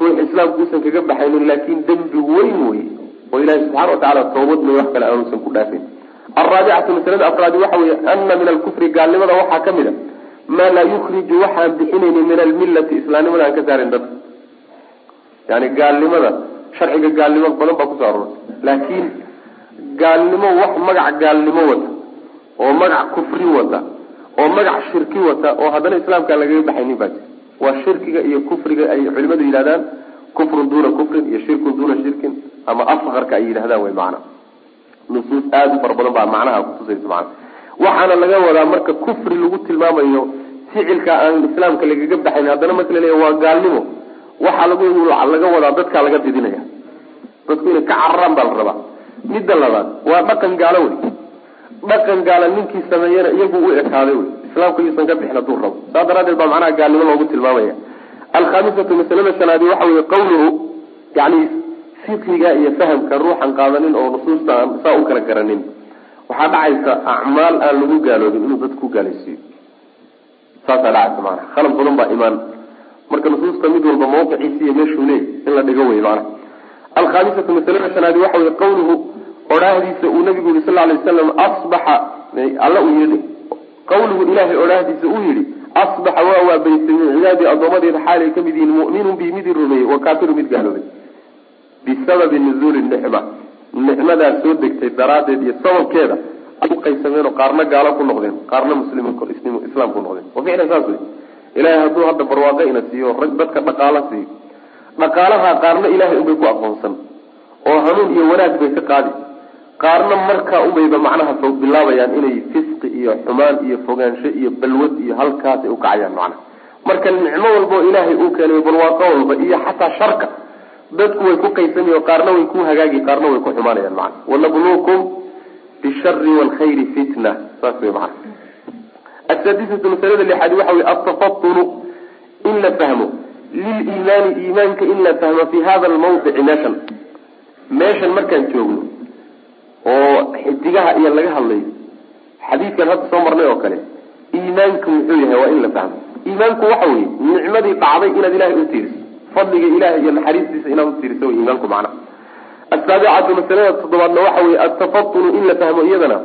ruux islaamku uusan kaga baxaynin laakin dembi weyn wey oo ilahi subxana watacaala toobad may wax kale aanusan ku dhaafin. Alraabicatu masalada afraadi waxa weeye ana min alkufri gaalnimada waxaa ka mid a maa laa yukriju waxaan bixinayni min almillati islaamnimada aan ka saarin dadka yani gaalnimada sharciga gaalnimo badan baa ku soo aroortay laakiin gaalnimo wax magac gaalnimo wata oo magac kufri wata oo magac shirki wata oo haddana islaamkaan lagaga baxaynin baa jir waa shirkiga iyo kufriga ay culimadu yidhahdaan kufrun duuna kufrin iyo shirkun duuna shirkin ama asqarka ay yidhahdaan way macana nusuus aada u fara badan baa macnaha kutusaysa macana waxaana laga wadaa marka kufri lagu tilmaamayo ficilka aan islaamka lagaga baxayn haddana marka la waa gaalnimo. Waxaa lagu laga wadaa dadkaa laga didinaya. Dadku inay ka cararaan baa la rabaa. Midda labaad waa dhaqan gaalo wey dhaqan gaala ninkii sameeyana iyagu u ekaaday wey islaamka yuusan ka bixin hadduu rabo. Saa daraadeed baa macnaha gaalnimo loogu tilmaamaya. Alkhamisatu masalada shanaadi waxa weye qawluhu yani fiqiga iyo fahamka ruuxan qaadanin oo nusuusta aan saa u kala garanin. Waxaa dhacaysa acmaal aan lagu gaaloobin inuu dadka ku gaalaysiiyo saasaa dhacaysa maana khalad badan baa imaan. Marka nusuusta mid walba mawqiciisi iyo meeshuu leey in la dhigo wey maana alkhamisatu masalada shanaadi waxa weye qawluhu odhaahdiisa uu nabigu yihi sal lay wasalam asbaxa alla uu yii qawluhu ilahay odhaahdiisa uu yihi asbaxa waa waabaystay min cibaadii addoomadeeda xaalay ka mid yihiin mu'minun bi midii rumeeyey wa kaafiru mid gaaloobay bisababi nuzuuli nicma nicmadaas soo degtay daraaddeed iyo sababkeeda u qaarna gaalo ku noqdeen qaarna muslimin islaam ku noqdeen. Wa ficlan saas wey ilahay hadduu hadda barwaaqo ina siiyo rag dadka dhaqaalo siiyo. Dhaqaalaha qaarna ilahay unbay ku aqoonsan oo hanuun iyo wanaag bay ka qaadi qaarna markaa unbayba macnaha fog bilaabayaan inay fisqi iyo xumaan iyo fogaansho iyo balwad iyo halkaasay ukacayaan macnaha. Marka nicmo walbao ilaahay uu keenay barwaaqo walba iyo xataa sharka. Dadku way ku qaysamiyo qaarna way ku hagaagi qaarna way ku xumaanayaan macana wanabluukum bishari waalkhayri fitna saas wey macana asaadisatu masalada lixaad waxa wey atafatunu in la fahmo. Liliimaani iimaanka in la fahmo fi hada almawdici meeshan. Meeshan markaan joogno oo xidigaha iyo laga hadlayo xadiidkan hadda soo marnay oo kale iimaanku muxuu yahay waa in la fahmo. Iimaanku waxa weye nicmadii dhacday inaad ilahay u tiiriso fadliga ilahay iyo naxariistiisa inaad utiiriso iimaanku macnaha asaabicatu masalada toddobaadna waxa weye atafatunu in la fahmo iyadana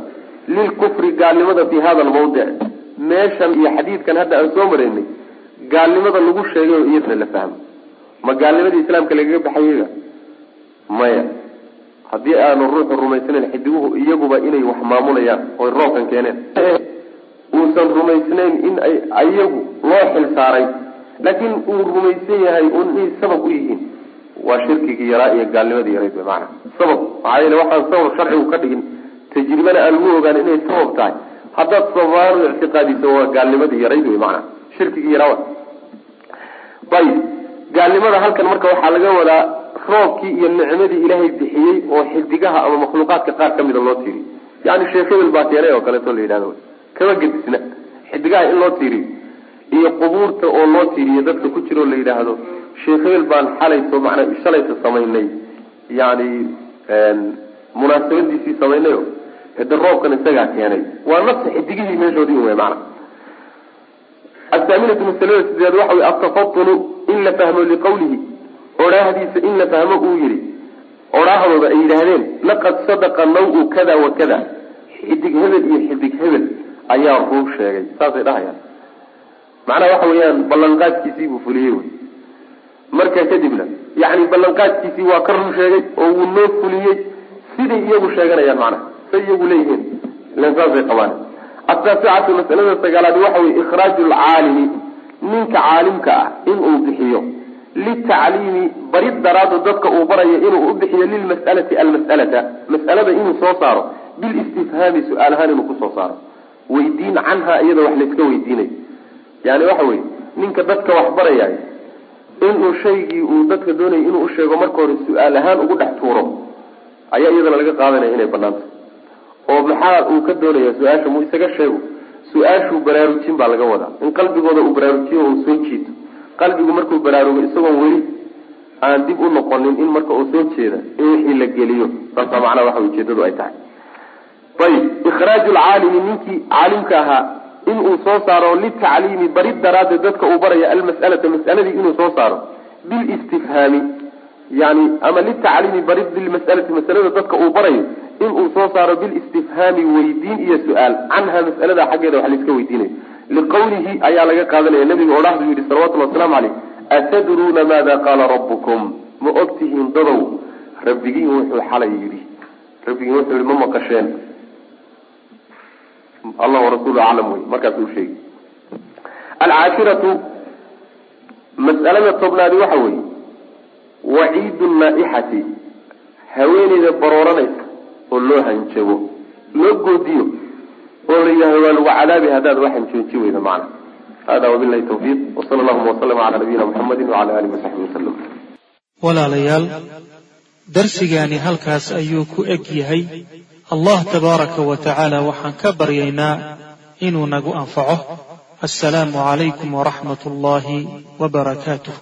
lilkufri gaalnimada fi hada almawdic meeshan iyo xadiidkan hadda aan soo maraynay gaalnimada lagu sheegay oo iyadana la fahmo. Ma gaalnimadii islaamka lagaga baxayaga maya haddii aanu ruuxu rumaysnayn xidiguhu iyaguba inay wax maamulayaan oy roobkan keeneen. Uusan rumaysnayn in ay iyagu loo xil saaray. Laakiin uu rumaysan yahay un inay sabab u yihiin. Waa shirkigii yaraa iyo gaalnimadii yarayd wy maana sabab maxaa yeele waxaan sabab sharcigu ka dhigin. Tajribana aan lagu ogaan inay sabab tahay. Haddaad sababaan u ictiqaadiso waa gaalnimadii yarayd wey maana shirkigii yaraa ayib gaalnimada halkan marka waxaa laga wadaa roobkii iyo nicmadii ilaahay bixiyey oo xidigaha ama makhluuqaadka qaar kamida loo tiiriy yani sheekh hebel baa keenay oo kaleeto la yidhahdo. Kama gedisna. Xidigaha in loo tiiriyo iyo qubuurta oo loo tiiriyo dadka ku jira oo la yidhaahdo sheekh hebel baan xalayso macnaa shalayta samaynay. Yani munaasabadiisii samaynayo hade roobkan isagaa keenay. Waa nafta xidigihii meeshoodii wey maana athaaminatu masalada sideed waxa wey atafatunu in la fahmo liqawlihi odhaahdiisa in la fahmo uu yihi odhaahdooda ay yidhaahdeen laqad sadaqa naw kada wa kada. Xidig hebel iyo xidig hebel ayaa ruu sheegay saasay dhahayaan. Macnaha waxa weeyaan ballanqaadkiisii buu fuliyey wy marka kadibna yani ballanqaadkiisii waa ka run sheegay oo wuu noo fuliyey siday iyagu sheeganayaan macnaha say iyagu leeyihiin ilan saasay qabaan. Ataasicatu masalada sagaalaad waxa weye ikhraaju lcaalimi ninka caalimka ah inuu bixiyo litacliimi barid daraado dadka uu barayo inuu u bixiyo lilmas'alati almas'alata mas'alada inuu soo saaro bilistifhaami su'aal ahaan inuu ku soo saaro weydiin canha iyadoo wax layska weydiinayo yani waxa weye ninka dadka wax barayaay inuu shaygii uu dadka doonayay inuu usheego marka hore su'aal ahaan ugu dhex tuuro ayaa iyadana laga qaadanaya inay banaanta oo maxaa uu ka doonaya su'aasha mu isaga sheego su'aashuu baraarujin baa laga wadaa in qalbigooda uu baraarujiyo uu soo jiito qalbigu markuu baraarugo isagoon weli aan dib u noqonin in marka uu soo jeeda in wixii la geliyo. Saasa macnaha waxa ujeedadu ay tahay. Ayib ikhraaju lcaalimi ninkii caalimka ahaa inuu soo saaro litacliimi barid daraaddeed dadka uu baraya almas'alata mas'aladii inuu soo saaro bilistifhaami yani ama litacliimi barid bilmas'alati masalada dadka uu barayo inuu soo saaro bilistifhaami weydiin iyo su'aal. Canha mas'alada xaggeeda wax laiska weydiinayo liqawlihi ayaa laga qaadanaya nabiga oo dhahdu yihi salawatullhi waslamu caleyh atadruuna maada qaala rabbukum? Ma ogtihiin dadow rabbigiin wuxuu xalay yidhi. Rabbigiin wuxuu yihi ma maqasheen. Allah warasuulu aclam wey markaas uu sheegi alcaashiratu mas'alada tobnaadi waxa weeye waciidu naaixati haweeneyda barooranaysa oo loo hanjabo loo goodiyo oo la yidhahdo waa lagu cadaabi haddaad waxanjooji weyda macna. Hada wabilahi tawfiiq wsala allahuma waslama calaa nabiyina muxamedi wacala alihi wasaxbihi wasalam walaalayaal darsigaani halkaas ayuu ku eg yahay. Allah tabaaraka wa tacaala waxaan ka baryaynaa inuu nagu anfaco. Assalaamu calaykum waraxmat ullaahi wabarakaatuh